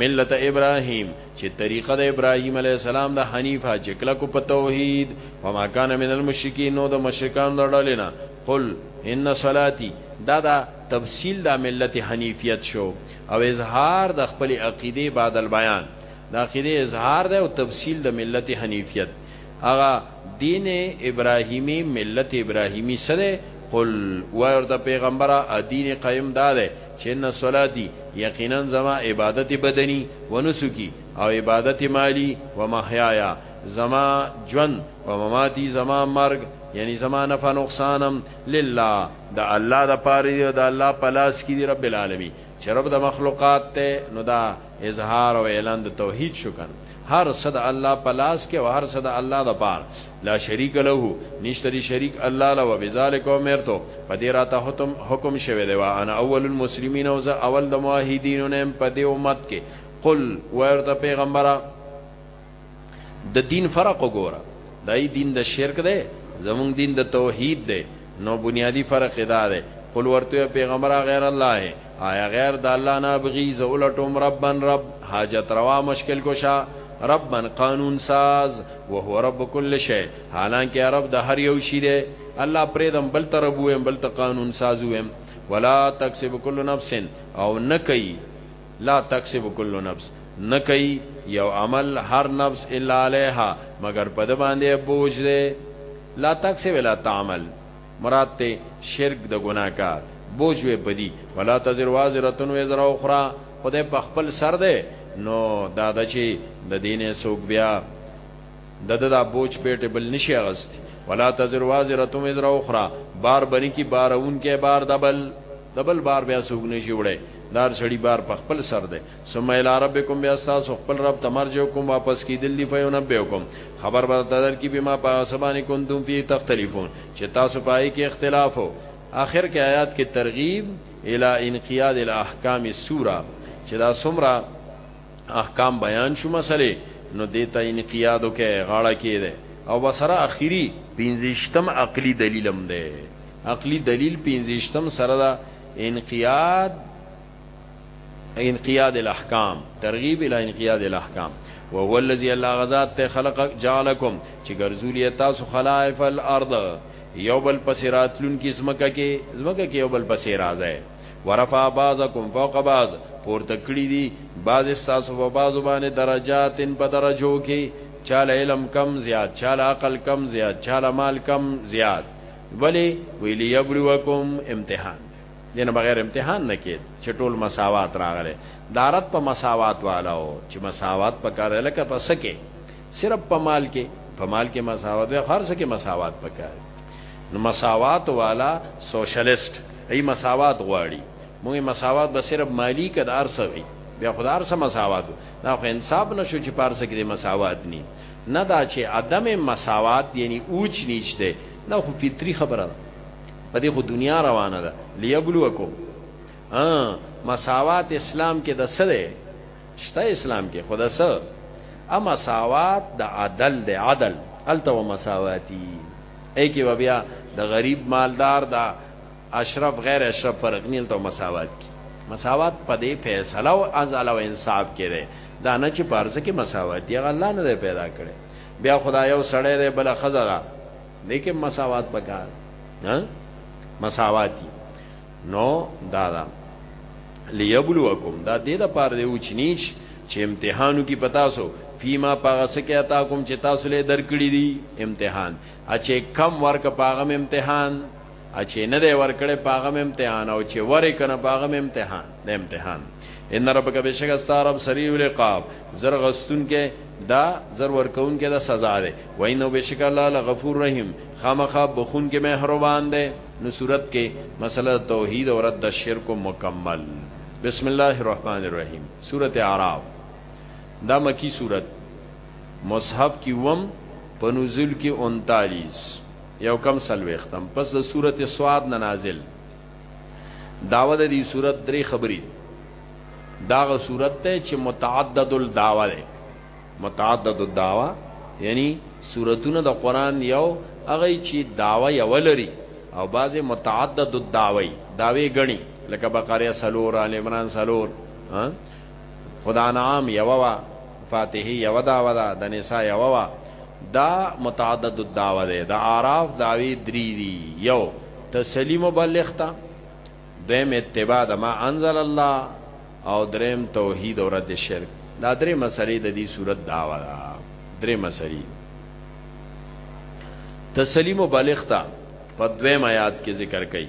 ملت ابراهیم چې طریقه د ابراهیم علی السلام د حنیفه چې کله کو په توحید وما کان من المشرکین نو د مشرکان لړلینا قل ان صلاتی دا دا تفصیل دا ملت حنیفیت شو او اظهار د خپل عقیده بعد البیان دا عقیده اظهار ده او تفصیل د ملت حنیفیت هغه دین ابراهیمی ملت ابراهیمی څه دی قل ورته پیغمبره ادین قیم دا دی چې ان صلاتی یقینا زما عبادت بدنی و نسکی او عبادت مالی و محیایا زما جون و مماتی زما مرگ یعنی زما نفع نقصانم لله د الله د پاره دی د الله پلاس کی دی رب العالمین چې رب د مخلوقات ته نو دا اظهار او اعلان د توحید شو کن هر څه د الله په لاس کې او هر څه د الله د پار لا شریک له نشته دی شریک الله له وبذالک امرتو په دې راته حکم حکم شوه دی وا انا اول المسلمین او زه اول د موحدین نه په دې امت کې قل ورته پیغمبره د دین فرق وګوره دای دین د شرک دی زمونږ دین د توحید دی نو بنیادی فرق دا دی قل ورته پیغمبر غیر الله ہے آیا غیر د الله نه بغي ز ولټوم ربن رب حاجت روا مشکل کوشا ربن قانون ساز وهو رب کل شی حالانکه رب د هر یو شی دی الله پرېدم بل تر بویم بل ته قانون ساز ویم ولا تکسب کل نفس او نکي لا تکسب کل نفس نه کوي یو عمل هر نفس الا علیها مگر په د باندې بوج دی لا تکسب لا تعمل مراد ته شرک د ګناه کار بوج وي پدی ولا تزر وازرتون وزر اخرى خدای په خپل سر دی نو دا د چی د دینه سوق بیا د د دا بوج پیټه بل نشي غست ولا تزر وازرتون وزر اخرى بار بنی کی بارون کې بار دبل دبل بار بیا سوق نشي وړي دار سړی بار په خپل سر دی ثم الى ربكم بیا تاسو خپل رب ته مرجع کوم واپس کیدل دی فینبئکم خبر به تدر کی بما په سبانی کنتم فی تختلفون چې تاسو پای کې اختلاف وو اخر کې آیات کې ترغیب الى انقیاد الاحکام السوره چې دا سمرا احکام بیان شو مسلې نو دیتا انقیاد وکي غاړه کې ده او بسره اخیری پینځشتم عقلی دلیلم ده عقلی دلیل پینځشتم سره انقیاد انقیاد الاحکام ترغیب الى انقیاد الاحکام وهو الذي الله غزاد ته خلق جعلکم چې ګرځولې تاسو خلائف الارض یو بل پسراتلون کی زمکه کې زمکه کې یو بل پسې راځي ورفع بعضکم فوق بعض پورته کړی دي بعض ساسو په بعض باندې درجات په درجو کې چاله علم کم زیات چاله عقل کم زیات چاله مال کم زیات ولی ویلی یبلوکم امتحان دینه بغیر امتحان نه کید چې ټول مساوات راغله دارت په مساوات والاو چې مساوات پکاره لکه په سکه صرف په مال کې په مال کې مساوات دی هر څه کې مساوات پکاره نو مساوات والا سوشلیست ای مساوات غواړي موږ مساوات به صرف مالی کدار سوي بیا خدار سم مساوات دا خو انصاف نشو چې پارسه کې مساوات ني نه دا چې عدم مساوات یعنی اوچ نیچ دی دا خو فطری خبره ده په دې خو دنیا روانه ده لیبلوکو ها مساوات اسلام کې د څه دی شته اسلام کې خدا څه ا مساوات د عدل د عدل الته و مساواتی ای کې بیا د غریب مالدار دا اشرف غیر اشرف فرق نه الته مساوات کی مساوات په دې فیصله او عدل او انصاف کې دا نه چې پارزه کې مساوات دی الله نه پیدا کړي بیا خدای یو سړی دی بل خزه ده لیکن مساوات پکار ها مساواتی نو دا دا لیبلوکم دا دې د پاره دی اوچنیچ چې امتحانو کې پتا سو فیما پاغه سکه اتا کوم چې تاسو له درکړي دي امتحان اچې کم ورک پاغم امتحان اچې نه دی ورکړې پاغه مې امتحان او چې ورې کنه پاغه مې امتحان د امتحان ان ربک بشک استارب سریع العقاب زر غستون کې دا زر ورکون کې دا سزا ده وینو بشک الله لغفور رحیم خامخا بخون کې مهربان ده نو صورت کې مسله توحید او رد شرک مکمل بسم الله الرحمن الرحیم سورۃ اعراف دا مکی سورۃ مصحف کی وم په نزول کې 39 یو کم سلوختم پس د سورته سواد نه نازل داوه د دې صورت درې خبرې داغه صورت ته چې متعدد الدعوه ده متعدد الدعوه یعنی سورتونه د قران یو هغه چې داوه یو لري او بعضه متعدد الدعوی داوی غني لکه بقره سلور ال عمران سلور ها خدا انعام یو وا فاتحی یو داوا دا د نساء یو وا دا متعدد الدعوه ده د اعراف داوی دری دی یو تسلیم مبلغ تا دویم اتباع د ما انزل الله او دریم توحید او رد شرک دا درې مسلې د دې صورت داوا دا درې مسلې تسلیم مبلغ تا په دویم آیات کې ذکر کړي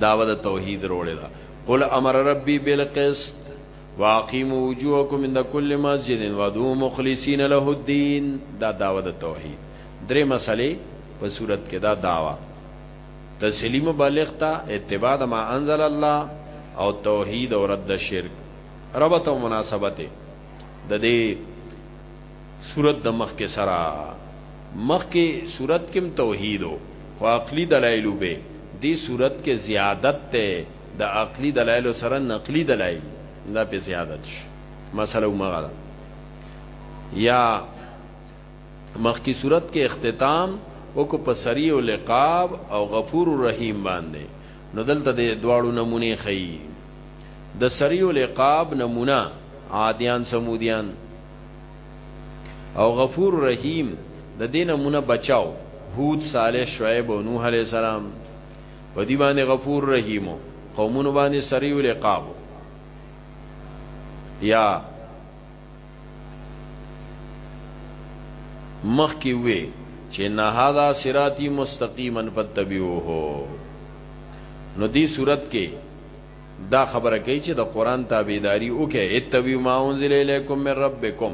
داوه د توحید روړې ده قل امر ربي بالقسط واقیموا وجوهکم عند كل مسجد ودعوا مخلصین له الدين دا داوه د توحید درې مسلې په صورت کې دا داوا تسلیم بالغ تا اتباع د ما انزل الله او توحید او رد شرک ربط او مناسبت د دې سورت د مخکې سره مخکې سورت کې توحید خو عقلی دلایل به دې سورت کې زیادت ته د عقلی دلایل سره نقلی دلایل دا په زیادت شي مسله مغه یا مخکې سورت کې اختتام او کو په سری او لقاب او غفور الرحیم باندې نو دلته د دواړو نمونه خي د سری او لقاب نمونه عادیان سمودیان او غفور رحیم د دې نمونه بچاو هود صالح شعیب او نوح علی السلام په دې باندې غفور رحیم قومونو باندې سریو لقاب یا مخ کې وې چې نه هدا صراطی مستقیما فتبعوه نو دې صورت کې دا خبره کوي چې د قران تابعداري وکړئ اتبعوا ما انزل الیکم من ربکم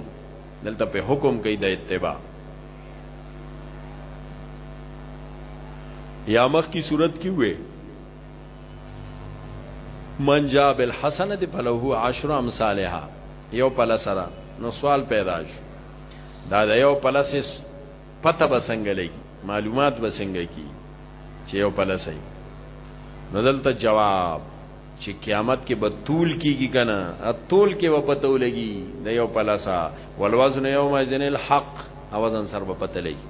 دلته په حکم کوي د اتباع یا مخ کی صورت کی وې من جاء بالحسنه فله عشر امثالها یو پلسره نو سوال پیدا شو دا د یو پلسس پته به څنګه لګي معلومات به څنګه کی چې یو پلسای نو دلته جواب چې قیامت کې به طول کیږي کنه طول کې به پته ولګي د یو پلسا والوزن یوم ازن الحق اوازن سر به پته لګي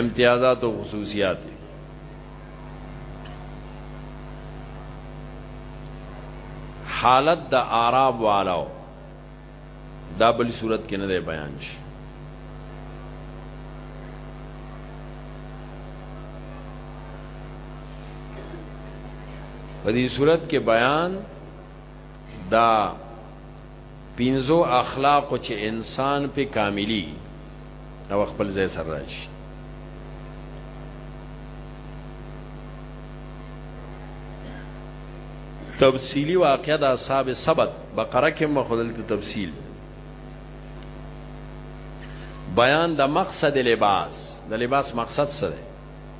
امتیازات او خصوصیات حالت د اعراب والو دا بل صورت کې نه بیان شي په دې صورت کې بیان دا پنځو اخلاقو چې انسان پې کاملېږي او خپل ځای سره راشي. تفصیلی واقعه د اصحاب سبت بقره کې مخدل ته تفصیل بیان د مقصد لباس د لباس مقصد څه دی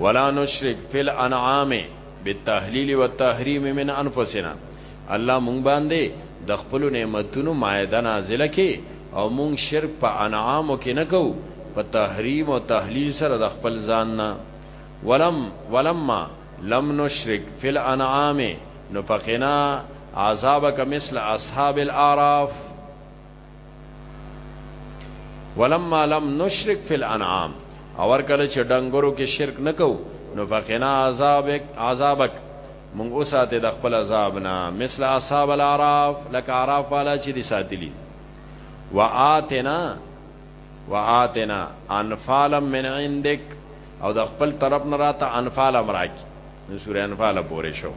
ولا نشرک فی الانعام بالتحلیل والتحریم من انفسنا الله مونږ باندې د خپل نعمتونو مائده نازله کې او مونږ شرک په انعامو کې نه کو په تحریم او تحلیل سره د خپل ځان نه ولم ولما لم نشرک فی الانعام نو فقنا عذابک مثل اصحاب الاعراف ولما لم نشرک فی الانعام اور کله چې ډنګرو کې شرک نکو نو فقنا عذابک عذابک مونږ اوساته د خپل عذاب نه مثل اصحاب الاعراف لک اعراف والا چې دي ساتلی واتنا واتنا انفال من عندك او د خپل طرف نه راته انفال امراکی نو سورې انفال پورې شو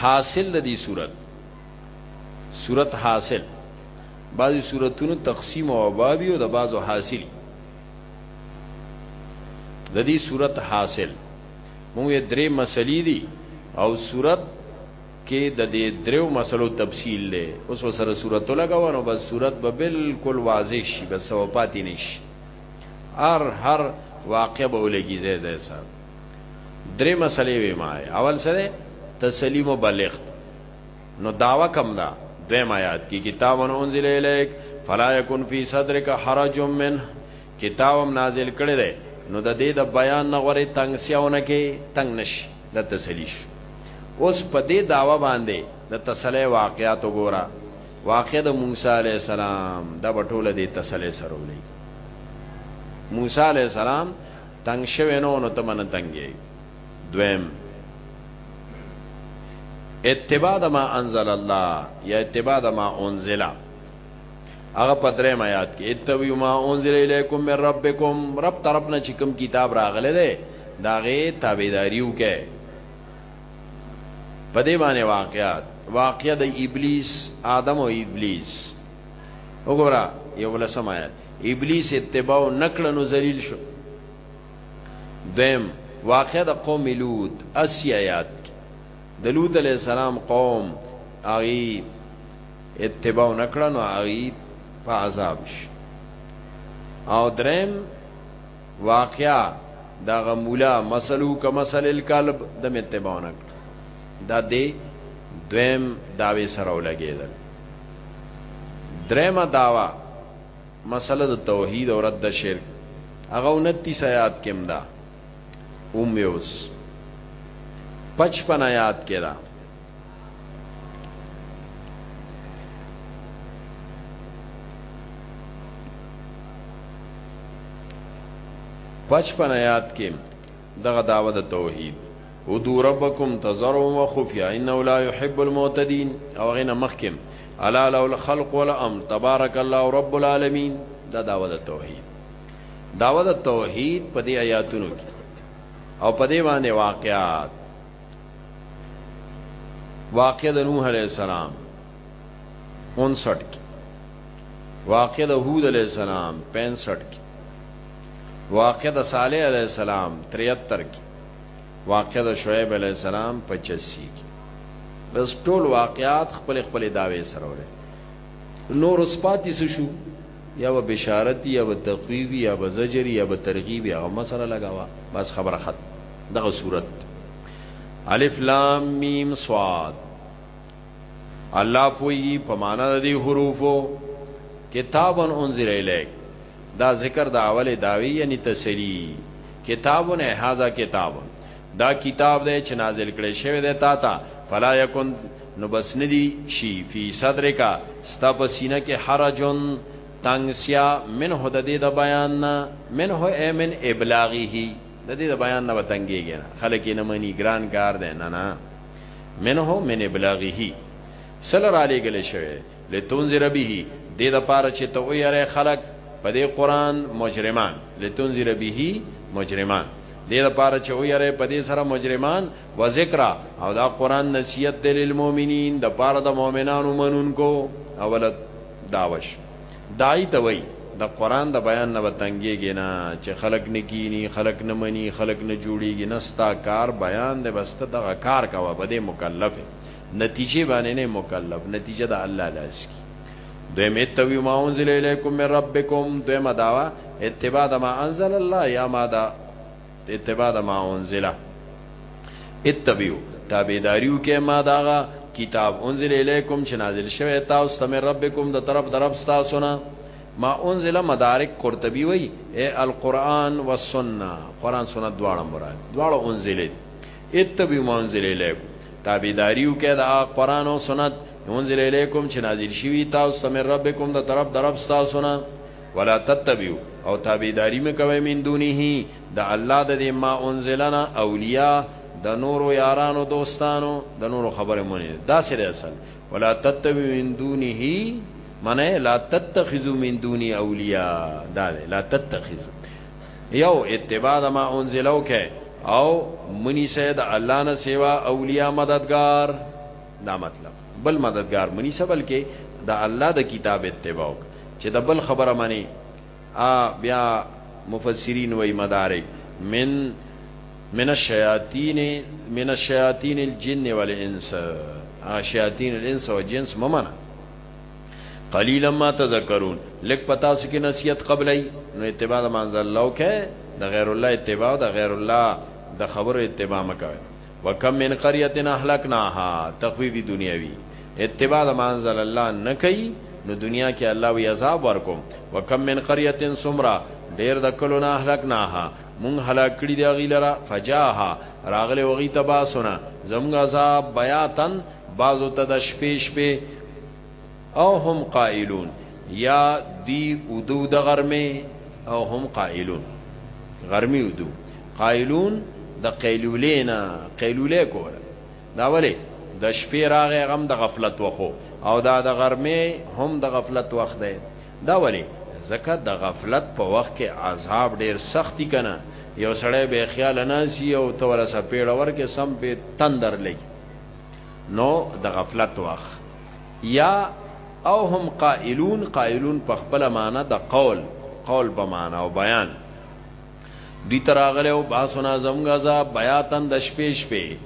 حاصل د دې صورت صورت حاصل بعضی صورتونو تقسیم او ابابی او د بعضو حاصل د دې صورت حاصل موږ درې مسلې دي او صورت کې د دې دریو مسلو تفصیل دی اوس وسره صورت لګاونو بس صورت به بالکل واضح شي بس او پاتې نشي هر هر واقع به ولګي زې زې صاحب درې مسلې وې ما اول سره تسلیم او بلغت نو داوا کم دا دویم آیات کی کتاب انزل الیک فلا یکن فی صدرک حرج من کتابم نازل کړی دی نو د دې د بیان نه غوري تنگ سیاونه کې تنگ نش د تسلیش اوس په دې داوا باندې د تسلی واقعات وګوره واقع د موسی علی السلام د بټوله د تسلی سره ولې موسی علی السلام تنگ شوه نو نو تمنه تنگي دویم اتباع د ما انزل الله یا اتباع د ما انزل هغه په درې آیات کې اتبعوا ما انزل الیکم من ربکم رب طرف نه چې کوم کتاب راغله ده دا غي تابعداریو کې په دې باندې واقعات واقع د ابلیس آدم او ابلیس وګوره یو لسم آیات ابلیس اتباع نکړنو ذلیل شو دیم واقع د قوم لوط اسی آیات د لوط علی السلام قوم اغي اتباع نکړنو اغي په عذاب شي او دریم واقعا دا غمولا مسلو که مسل الکلب د متباع نکړ دا دی دویم داوی سره ولګیدل دریم داوا مسله د توحید او رد شرک هغه 29 آیات کې مدا اوم یوس 55 آیات کې دا پچپن آیات کې دغه دعوه د توحید ودو ربکم تزرعا وخفیا انه لا يحب المعتدین او غنه مخکم الا لو الخلق والامر تبارك الله رب العالمین دا دعوه د توحید دعوه د توحید په دې آیاتونو کې او په دې باندې واقعات واقع د نوح علی السلام 59 کې واقع د هود علی السلام 65 کې واقع د صالح علیه السلام 73 کې واقع د شعیب علیه السلام 85 کې بس ټول واقعات خپل خپل داوی سره ولې نور سپاتی شو یا و بشارت یا و تقویب یا و زجر یا و ترغیب یا هم سره لگاوا بس خبره خط دغه صورت الف لام میم صاد الله پویږي په معنا د دې حروفو کتاب انزل الیک دا ذکر دا اول داوی یعنی تسلی کتابونه هاذا کتاب دا کتاب دی چې نازل کړي شوی دی تا ته فلا یکن نو بس ندی شی فی صدر کا ستا په سینه کې حرجن تنگسیا منه د دې د بیان نه منه ای من ابلاغه د دې د بیان نه وتنګیږي خلک یې نه مني ګران کار دی نه نه منه من ابلاغه سل را لګل شوی لتونذر به د دې لپاره چې ته ویره خلق په دې قران مجرمان لتونذر به مجرمان د دې لپاره چې ویره په دې سره مجرمان و ذکر او دا قران نصیحت دی للمؤمنین د لپاره د مؤمنانو منونکو اولت داوش داعی ته وای د قران د بیان نه وتنګیږي نه چې خلک نه کینی خلک نه منی خلک نه جوړیږي نه ستا کار بیان دی بس ته دغه کار کوه بده مکلف نتیجه باندې نه مکلف نتیجه د الله لاس کی دویم اتوی ما انزل الیکم من ربکم دویم داوا اتباع د ما انزل الله یا ما دا اتباع د ما انزله اتبعو تابعداریو کې ما داغه کتاب انزل الیکم چې نازل شوی تاسو ته مې ربکم د طرف درب تاسو نه ما انزل مدارک قرطبی وی اے القرآن والسنه قرآن سنت دواړه مراد دواړه انزل اتبعو ما انزل الیکم تابعداریو کې دا قرآن او سنت انزل الیکم چې نازل شوی تاسو ته مې ربکم د طرف درب تاسو نه ولا تتبعو او تابعداري مکوي من دونه د الله د دې ما انزلنا اولیاء د نورو یارانو دوستانو د نورو خبره مونږ دا سره اصل ولا تتبعو من دونه منه لا تتخذو من دوني اولیاء دا لا تتخذو یو اتباع د ما انزلو کې او منی سید الله نه سیوا اولیاء مددگار دا مطلب بل مددگار منی سه بلکې د الله د کتاب اتباع وک چې د بل خبره منی ا بیا مفسرین وای مدارک من من الشیاطین من الشیاطین الجن والانس شیاطین الانس او جنس ممنه قلیلا ما تذکرون لک پتا سو کې نصیحت قبلای نو اتباع د منزل لو کې د غیر الله اتباع د غیر الله د خبرو اتباع مکوئ وکم من قريه اهلكناها تخويف دنیاوی اتباع ما انزل الله نه کوي نو دنیا کې الله وی عذاب ورکوم وکم من قريه سمرا ډیر د کلو نه اهلكناها مونږ هلاک کړی دی غیلره فجاها راغله وغی تباسونه زمغه عذاب بیاتن بازو ته د شپې شپې او هم قائلون یا دی ادو د غرمه او هم قائلون غرمی ادو قائلون د قیلولې نه قیلولې کوله دا ولی د شپې راغې غم د غفلت وخو او دا د غرمې هم د غفلت وخت دی دا ولی ځکه د غفلت په وخت کې عذاب ډیر سختی کنه یو سړی به خیال ناسی او توله سپېړور کې سم په تندر لګي نو د غفلت وخت یا او هم قائلون قائلون په خپل معنی د قول قول په معنی او بیان دوی تراغله او باسنا زمغه عذاب بیاتن د شپې شپې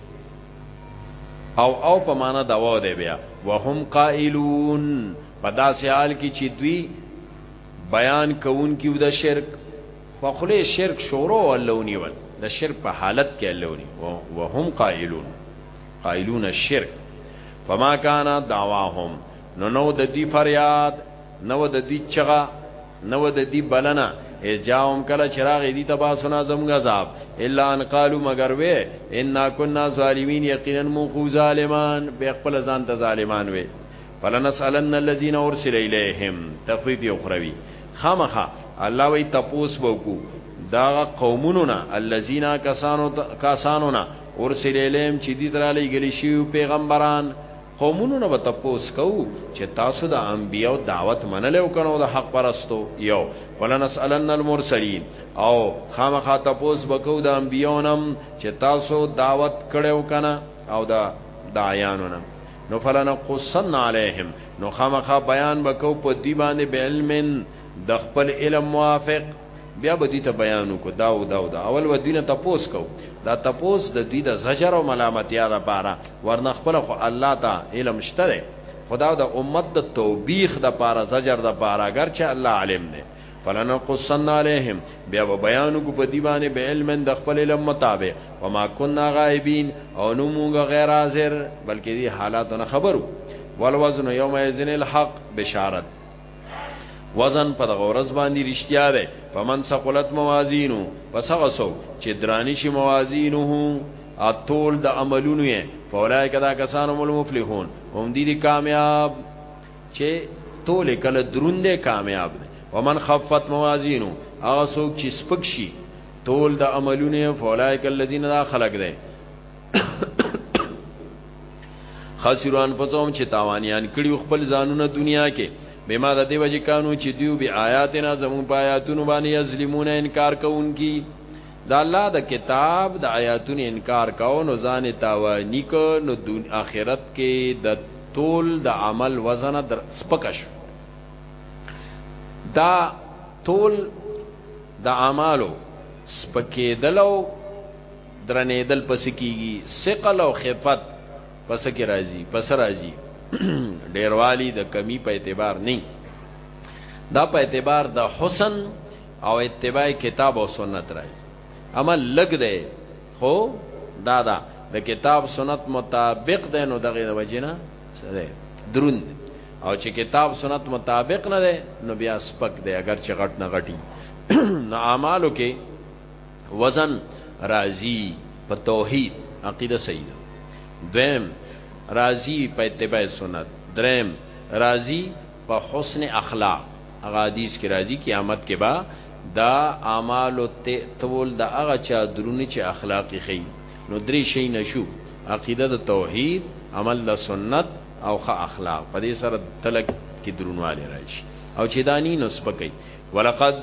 او او په معنی د وو دی بیا وهم قائلون په داسې حال کې چې دوی بیان کوون کیو د شرک په خله شرک شورو ولونی ول د شرک په حالت کې لونی وهم قائلون قائلون الشرک فما کان دعواهم نو نو د دی فریاد نو د دی چغه نو د دی بلنه اجاهم کله چراغ دی تباسنا زمغ عذاب الا ان قالو مگر وی ان كنا ظالمین یقینا مو خو ظالمان به خپل ځان ته ظالمان وی فلنسالن الذين ارسل اليهم تخفيف اخروی خامخه الله وی تپوس بوکو دا قومونو نا الذين کسانو کسانو نا ورسره لیم چې دې درالې غلي شي پیغمبران قومونو نه تپوس کو چې تاسو د انبیو دعوت منلې او کنو د حق پرستو یو ولنسالن المرسلین او خامخا تپوس وکاو د انبیو نم چې تاسو دعوت کړو کنه او دا دایانو نم نو فلن قصن علیهم نو خامخا بیان وکاو په دی باندې بعلم د خپل علم موافق بیا به دوی ته بیان وکړو دا او دا او دا اول به دوی نه تپوس کو دا تپوس د دوی د زجر او ملامتیا د پاره ورنه خپل خو الله ته علم شته دی خدا د امت د توبیخ د پاره زجر د پاره اگر چې الله عالم دی فلنا قصنا علیهم بیا به بیان کو په دی باندې به علم د خپل علم مطابق وما كنا غائبین او نو مونږ غیر حاضر بلکې دی حالاتونه خبرو والوزن یوم یزن الحق بشارت وزن په دغه ورځ باندې رښتیا ده فمن ثقلت موازینو پس هغه څوک چې درانی شي موازینو اتول د عملونو یې فولای کدا کسانو مل مفلحون هم دي کامیاب چې تول کله دروند کامیاب دي ومن خفت موازینو هغه څوک چې سپک شي تول د عملونو فولای کله الذين لا خلق دي خسران فسوم چې تاوانیان کړي خپل ځانونه دنیا کې بما د دیو چې کانو چې دیو به آیاتنا زمون په آیاتونو باندې یظلمون انکار کوونکی دا الله د کتاب د آیاتونو انکار کاو نو ځان تاوانی کو نو دون اخرت کې د تول د عمل وزن در سپکش دا تول د اعمالو سپکېدلو درنېدل په څه کېږي؟ ثقل او خفت په څه کې راځي؟ په څه راځي؟ ډېروالی د کمی په اعتبار نه دا په اعتبار د حسن او اتباع کتاب او سنت راځي اما لګ دی خو دا دا د کتاب سنت مطابق دی نو دغه د وجنه څه دی دروند او چې کتاب سنت مطابق نه دی نو بیا سپک دی اگر چې غټ نه غټي نو اعمالو کې وزن راضی په توحید عقیده صحیح ده دویم راضی په اتباع سنت دریم راضی په حسن اخلاق هغه حدیث کې راضی قیامت کې با دا اعمال تول د هغه چا درونی چې اخلاقی خي نو درې شي نشو عقیده د توحید عمل د سنت او ښه اخلاق په دې سره تلک کې درونواله راشي او چې دانی نسبه کوي ولقد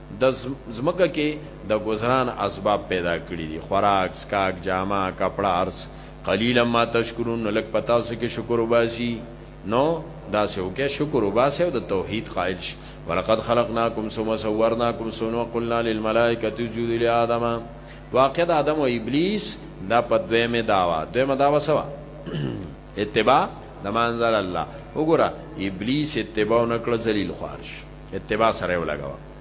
د زمکه کې د گزران اسباب پیدا کړی دي خوراک سکاک جامه کپڑا ارس قلیلا ما تشکرون نو لک پتا سو کې شکر وباسي نو دا سه وکي شکر وباسي او د توحید قائل شي ولقد خلقناکم ثم صورناکم ثم قلنا للملائکه اسجدوا لآدم واقع د آدم او ابلیس دا په دویمه داوا دویمه داوا سوا اتباع د منزل الله وګوره ابلیس اتباع نکړه ذلیل خوارش اتباع سره ولګوا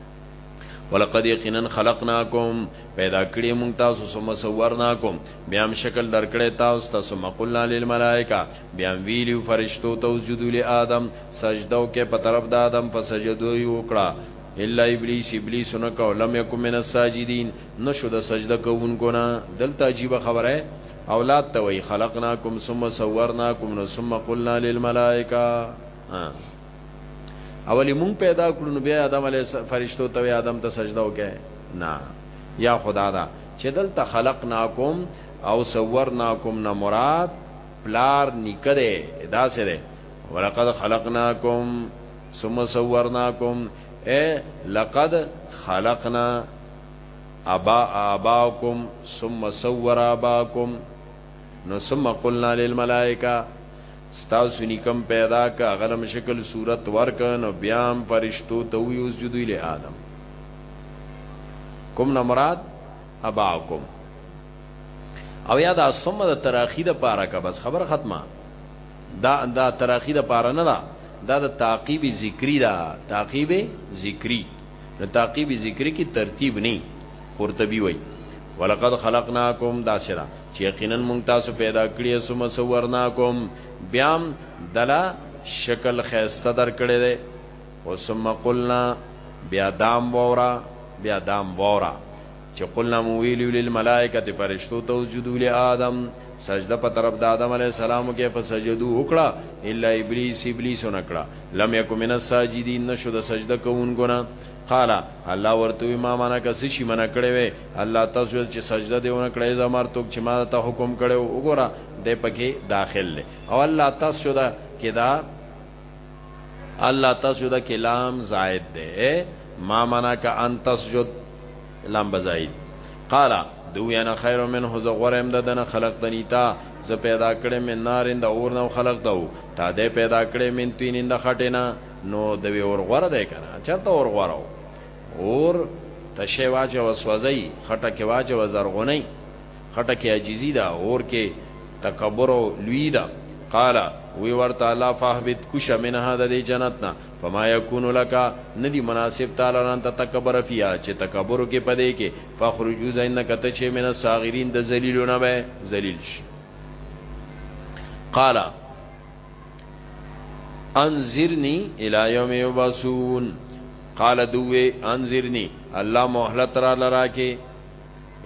ولقد یقینا خلقناکم پیدا کړی مونږ تاسو سم سورناکم بیا هم شکل درکړی تاسو ته سم قلنا للملائکه بیا هم ویلو فرشتو ته سجدو ل آدم سجده وکړه په طرف د آدم په سجدو یې وکړه الا ابلیس ابلیس نه کو لم یکم من الساجدین نشو د سجده کوونکو نه دلته عجیب خبره اولاد ته وی خلقناکم ثم صورناکم ثم قلنا للملائکه اولی مونږ پیدا کړو نو بیا آدم علی فرشتو ته آدم ته سجده وکه نه یا خدا دا چې دلته خلقناکم او صورناکم نه مراد پلار نکره دا سره ولقد خلقناکم ثم صورناکم اے لقد خلقنا ابا اباکم ثم صور اباکم نو ثم قلنا للملائکه ستاسو نکم پیدا کا غلم شکل صورت ورک نو بیام فرشتو ته وی اوس جدوی له آدم کوم نه مراد اباکم او یا دا ثم د تراخی د پاره کا بس خبر ختمه دا دا تراخی د پاره نه دا دا د تعقیب ذکری دا تعقیب ذکری نو تعقیب ذکر کی ترتیب نه قرطبی وای ولقد خلقناکم داسرا چې یقینا مونږ تاسو پیدا کړی سو مسورناکم بیام دلا شکل خیسته در کړی دی او ثم قلنا بیا دام وورا بیا دام وورا چې قلنا مو ویلو للملائکه فرشتو ته سجدو لآدم سجده په طرف د آدم علی السلام کې فسجدو وکړه الا ابلیس ابلیس نکړه لم یکم من الساجدین نشو د سجده کوونکو نه قال الله ورته ما معنا کس شي منع کړي وي الله تاسو چې سجده دیونه کړي زمار توک چې ما ته حکم کړي وګوره د پکې داخل له او الله تاسو دا کدا الله تاسو دا کلام زائد ده ما منا کا ان تسجد لام بزائد قال دو انا خیر منه ز غرم ددن خلقتنی تا ز پیدا کړم من نارین د اور نو خلق دو تا دې پیدا کړم من تینین د خټینا نو د وی اور غره ده کنه چرته اور غره اور تشه واجه وسوځي خټه کې واجه وزرغونی خټکی عاجزی ده اور کې تکبر او لوی ده قال وی ورته الله فاهبت کوش من هذا دی جنتنا فما يكون لك ندی مناسب تعالی ان تکبر فيها چې تکبر کې پدې کې فخرج زینک ته چې من الصاغرین د ذلیلونه به ذلیل شي قال انذرني الى يوم يبعثون قال دوه انذرني الله مهلت را لرا کې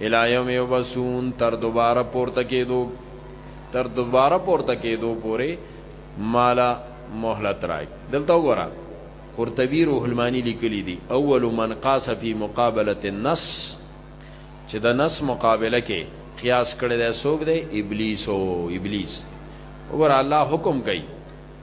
الی یوم یبسون تر دوباره پورته کېدو تر دوباره پورته کېدو پورې مالا مهلت راک دلته وګوره قرطبی روح المانی لیکلی دی اول من قاس فی مقابله النص چې د نص مقابله کې قیاس کړی دی سوګ دی ابلیس او ابلیس وګوره الله حکم کوي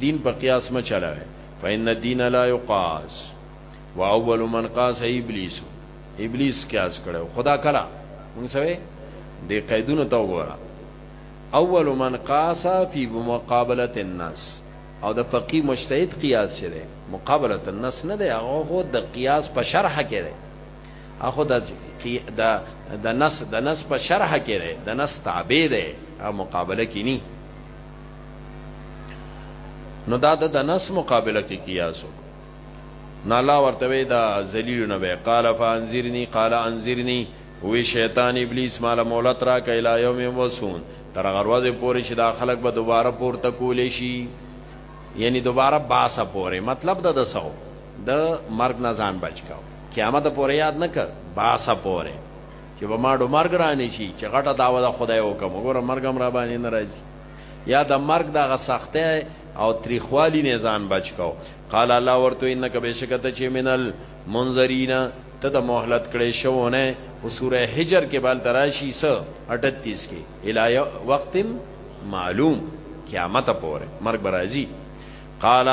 دین په قیاس مه چلاوه فإن الدين لا يقاس واول من قاس ابلیس ابلیس قیاس کړو خدا کلا مونږ سوي دې قیدونو ته وګوره اول من قاس فی مقابله الناس او د فقی مجتهد قیاس شری مقابله الناس نه دی هغه د قیاس په شرح کې دی هغه د د د نس د نس په شرح کې دی د نس تابع دی او مقابله کې نه نو دا د نس مقابله کې قیاسو نه لا ورته وی دا ذلیل نه وی قال فانذرنی قال انذرنی وی شیطان ابلیس مال مولت را کایلا یوم وسون تر غروازه پوری چې دا خلک به دوباره پورته کولې شي یعنی دوباره باسه پوری مطلب دا د سو د مرګ نه ځان بچ کاو قیامت پوری یاد نه کړ باسه پوری چې به ما ډو مرګ رانه شي چې غټه داوا د خدای وکم وګوره مرګ هم را باندې ناراضي یا د مرګ دغه سخته او تریخوالی نه ځان بچ کو قال الله ورته انک بشکته چې منل منذرینا ته د مهلت کړي شوونه او سوره حجر کې بل تراشی س 38 کې الی وقت معلوم قیامت پورې مرګ برازي قال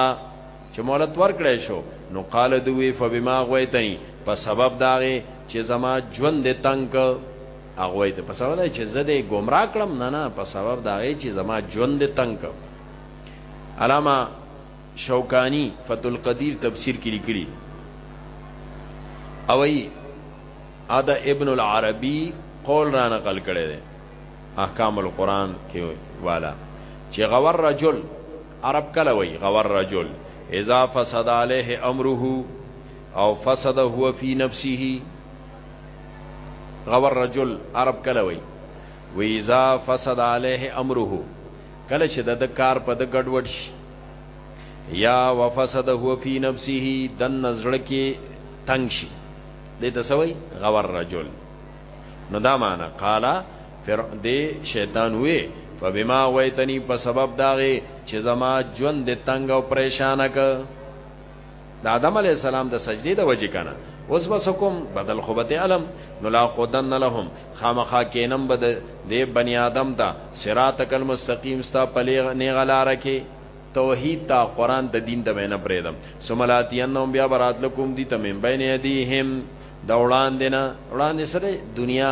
چې مولت ورکړې شو نو قال دوی فبما غویتای په سبب داغه چې زما ژوند تنگ اغوی ته په سبب دا چې زه دې گمراه کړم نه نه په سبب دا چې زما ژوند تنگ علامه شوکانی فتح القدیر تفسیر کې لیکلي او ای ادا ابن العربی قول را نقل کړي دي احکام القرآن کې والا چې غور رجل عرب کله وی غور رجل اذا فسد عليه امره او فسد هو في نفسه غور رجل عرب کله وی وی اذا فسد عليه امره کله چې د کار په د ګډوډ شي یا وفسد هو في نفسه د نظر کې تنگ شي د تسوي غور رجل نو دا معنا قالا فر دې شیطان وې فبما ویتنی په سبب داغه چې زما ژوند د تنگ او پریشان ک د آدم علی السلام د سجدی د وجې کنه اوس بسکم بدل خوبت علم نو لا قدن لهم خامخا کینم بد دې بنی آدم دا صراطک المستقیم ستا پلیغ نیغلار کې توحید تا قران د دین د مینه پرېدم سملاتی انهم بیا برات لکم دي تمم بین یدیهم د وړاندې نه وړاندې سره دنیا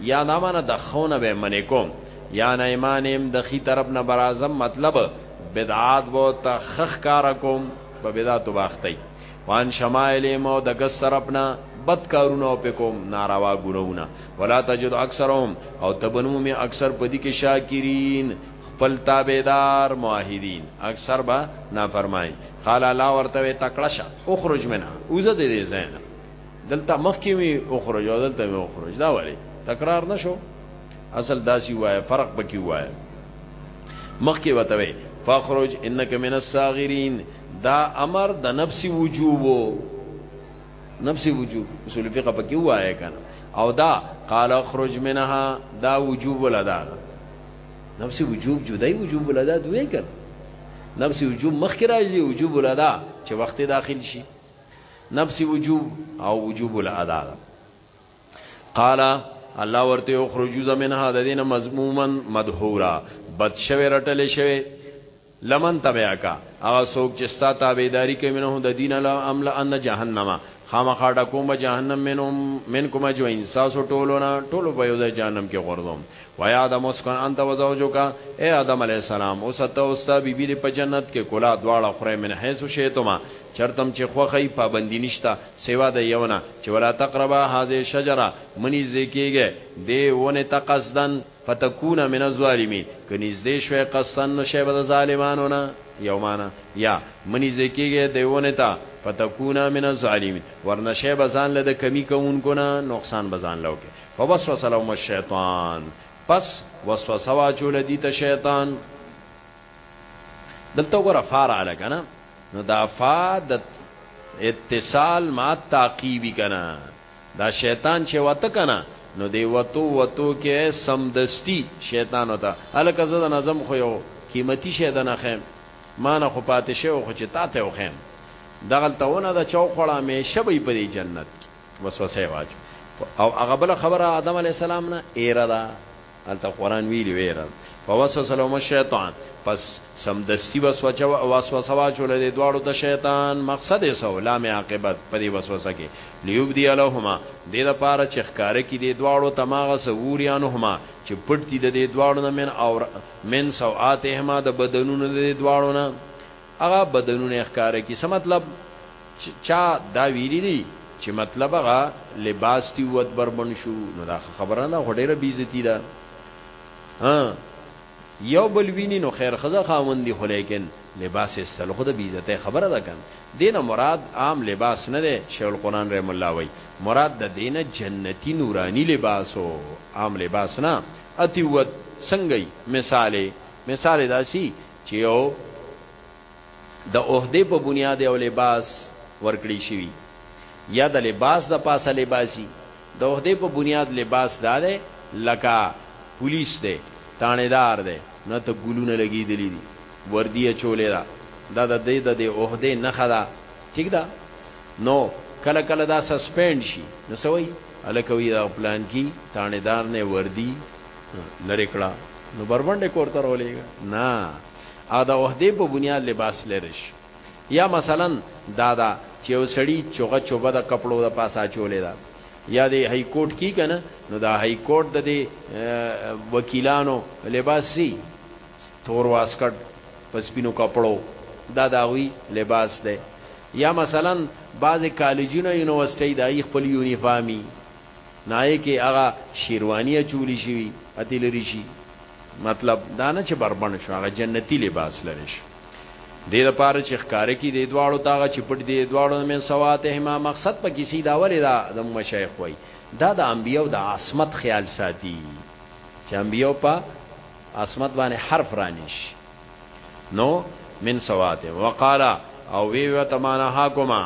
یا دا معنی د ښو نه به منې کوم یا نه ایمانیم د ښي طرف نه برازم مطلب بدعات به ته خخ کار کوم په بدعت باختي وان شمائل مو د ګس طرف نه بد کارونه او پکوم ناروا ګناونه ولا تجد اکثرهم او تبنو می اکثر پدی کې شاکرین خپل تابعدار موحدین اکثر با نافرمانی قال الله ورته تکړه شه اخرج منها اوزه دې زینا دلته مخ کې وي او خرج او دلته وي او خرج دا ولی تکرار نشو اصل داسی وای فرق بکی وای مخ کې وته وي فخرج انك من الصاغرين دا امر د نفس وجوب نفس وجوب اصول فقه پکې وای کنه او دا قال اخرج منها دا وجوب ولا دا نفس وجوب جدای وجوب ولا دا دوی کنه نفس وجوب مخ کې راځي وجوب ولا دا چې وخت داخل شي نفس وجوب او وجوب الادا ده قال الله ورته اخرجوز منها د دینه مذموما مدحورا بد شوی رټل شوی لمن تبعا کا هغه څوک چې ستا تابعداري کوي منه د دین لا عمل ان جهنم خامخا ډکوم جهنم منهم منکم اجوین ساسو ټولونه ټولو په یو ځای جهنم کې غردوم و یا آدم اسکن انت و زوجک اې آدم علیه السلام اوس ته او ستا بیبي دې په جنت کې کلا دواړه خورئ من حیث شئتما چرته هم چې خوښئ پابندي نشته سوا د یو نه چې ولا تقربا هذه الشجره مه نږدې کېږئ دې ونې ته قصدا فتکونا من الظالمین که نږدې شوئ قصدا نو شئ به د ظالمانو نه یو معنا یا مه نږدې کېږئ دې ونې ته فتکونا من الظالمین ورنه شئ به ځان له د کمي کوونکو نه نقصان به ځان له وکړي فوسوس لهم الشیطان پس وسوسه واچول دي ته شیطان دلته ګره فار علی کنه نو دا فا د اتصال ما تعقیبی کنه دا شیطان چې وته کنه نو دی وتو وتو کې سمدستی شیطان وته الکه زه د نظم خو یو قیمتي شی ده نه خیم ما نه خو پاتې شو خو چې تا ته وخیم دغلته ونه د چوک وړه مې شبې په جنت کې وسوسه واچو او هغه بل خبره آدم علی السلام نه ایره ده الته قران ویلی ویره فوسوس لهم الشیطان پس سمدستی وسوسه وسوسه واچو لدی دواړو ته شیطان مقصد یې سو لام عاقبت په دې وسوسه کې لیوبدی لهما دې د پاره چې ښکار کې دې دواړو تماغه سوریانهما چې پټ دي د دې دواړو نه من او من سواتهما د بدنونو دې دواړو نه هغه بدنونه یې ښکاره کړي. څه مطلب؟ چا دا ویلي دي چې مطلب هغه لباس تی ووت بربنډ شو، نو دا ښه خبره نه ده، خو ډېره بېعزتي ده. یو بل ویني نو خیر ښځه خاوند دي، خو لیکن لباس یې ایستل خو د بېعزتۍ خبره ده که نه؟ دې نه مراد عام لباس نه دی، شیخ القرآن رحمه الله وایي، مراد د دې نه جنتي نوراني لباس و، عام لباس نه. اتی ووت څنګه یې مثال؟ مثال یې داسې، چې یو د عهدې په بنیاد یو لباس ورکړی شوی یا د لباس د پاسه لباسي د عهدې په بنیاد لباس دا دی لکه پولیس دی تانیدار دی نه ته ګلونه لګېدلې دي وردیه چولې ده دا د دې د دې عہده نه خدا ٹھیک ده نو کله کله دا سسپند شي نو سوي الکوي دا پلان کی تانیدار نه وردی لری کړه نو بربنډه کورته رولېګا نه او د وحدې په بنیاد لباس لرش یا مثلا دادا چې وسړی چوغه چوبه د کپړو د پاسا چولې ده یا د های کورټ کی کنه نو دا های کورټ د دې وکیلانو لباس سی تور واسکټ پسپینو کپړو دا داوی لباس ده یا مثلا بعض کالجونه یونیورسيټي دای خپل یونیفارمي نايې کې هغه شيرواني اچولي شي وي اتي لري شي مطلب دا نه چې بربند شو هغه جنتي لباس لري شي دې د پاره چې ښکار کې دې دواړو تاغه چې پټ دې دواړو مې سواته ما مقصد په کسی دا ولې دا د مشایخ وای دا د انبیو د عصمت خیال ساتي چې انبیو په عصمت باندې حرف رانیش نو من سواته وقالا او وی وتمانه حاکما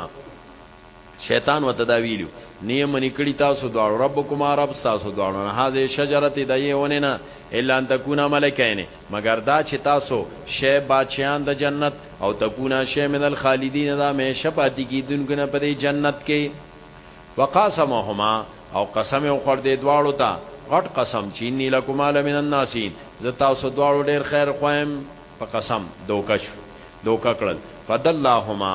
شیطان ورته دا ویلي وو، نه یې منع کړي تاسو دواړو، ربکما رب ستاسو دواړو نه، هذه الشجرة د دې ونې نه، الا ان تکونا ملکین مګر دا چې تاسو شئ بادشاهان د جنت، او تکونا شئ من الخالدین د همیشه پاتې کېدونکو نه په دې جنت کې. وقاسمهما او قسم یې وخوړ دې دواړو ته، غټ قسم، چې انی لکما لمن الناصحین زه تاسو دواړو ډېر خیر خوښ یم. په قسم دوکه شو، دوکه کړل، فدلاهما.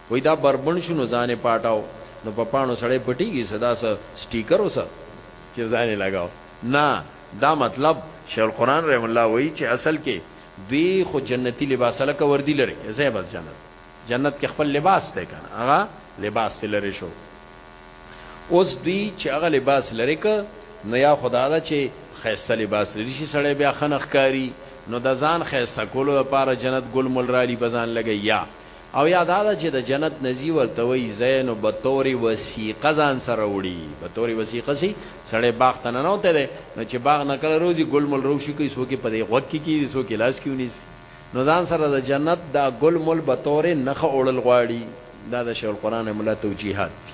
وای دا بربنډ شو نو ځان یې پاټاو نو په پاڼو سړی پټیږي څه دا څه سټیکر وسه چې ځان یې لګاو نه دا مطلب شیخ القرآن رحم الله وایي چې اصل کې دوی خو جنتی لباس لکه وردی لري زه بس جنت جنت کې خپل لباس دی کنه هغه لباس لري شو اوس دوی چې هغه لباس لري ک نو یا خدا دا چې خیسته لباس لري شي سړی بیا خنخ کاری نو د ځان خیسته کولو لپاره جنت ګل مل را لې بزان لګي یا او یا دا ده چې د جنت نه ځي ورته وایي ځای نو به طور وثیقه ځان سره وړي به طور وثیقه سي سړی باغ ته ننوتی دی نو چې باغ نه کله روځي ګل مل روشي کوي څوک یې په دې غوږ کې کېږي څوک یې لاس کې ونیسي نو ځان سره د جنت دا ګل مل به طورې نښه وړل غواړي دا د شیخ القرآن رحمه الله توجیهات دي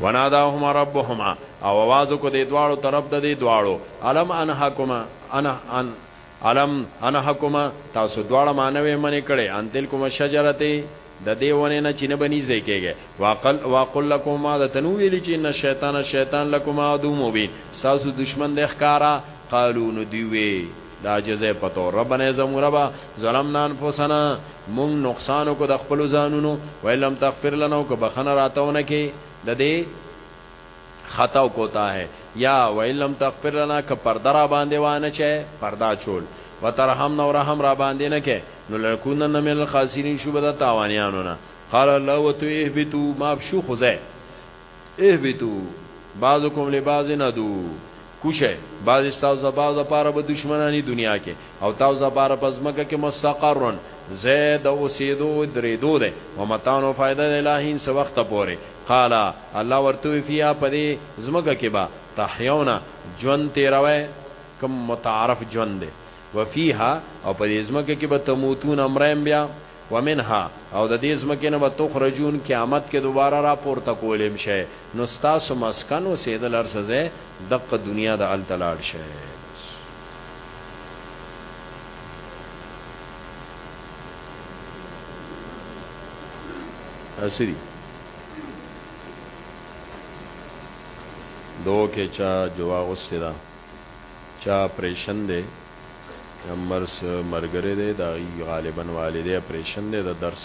وناداهما ربهما او आवाज کو دې دواړو طرف د دې دواړو علم انحکما انا ان الم انهکما تاسو دواړه ما نه وې منې کړې ان تلکما شجرته د دې ونه نه چې نه بنی ځای کېږي واقل واقل لکما د تنو ویلي چې نه شیطان شیطان لکما عدو مبین ساسو دشمن د ښکارا قالو نو دی وی دا جزې پتو ربنا زمو ربا ظلمنا انفسنا مون نقصان کو د خپل ځانونو ویلم تغفر لنا او که بخنه راتونه کې د دې خطا او کوتاه ہے یا وان لم تغفر لنا که پرده را باندې وانه چه پرده چول وترحمنا او رحم را باندې نه کې نو لنکونن من الخاسرین شو بده تاوانیانو نه قال الله وتو اهبتو ما بشو خزه اهبتو بعضکم لبعض ندو کوشی بعضی ستاسو د بعضو د پاره به دشمنانی دنیا کې او تاسو د پاره په ځمکه کې مستقرن زید اوسیدو درېدو ده او متانو فائدہ د الہین څه وخت پورې قال الله ورته فیا پدې ځمکه کې با تحیونا جون تیروي کم متعارف جون ده وفيها او پدې ځمکه کې به تموتون امرم بیا ومنها او د دې ځمکې نه به تخرجون قیامت کې دوباره را پورته کول هم شئ نو ستاسو مسکن اوسېدل هر څه ځای دقه دنیا ده هلته لاړ شئ بس اسری دو کې چا جوا غوستې ده چا پریشن دی مرس مرګره دی دا غالبا والده اپریشن دی د درس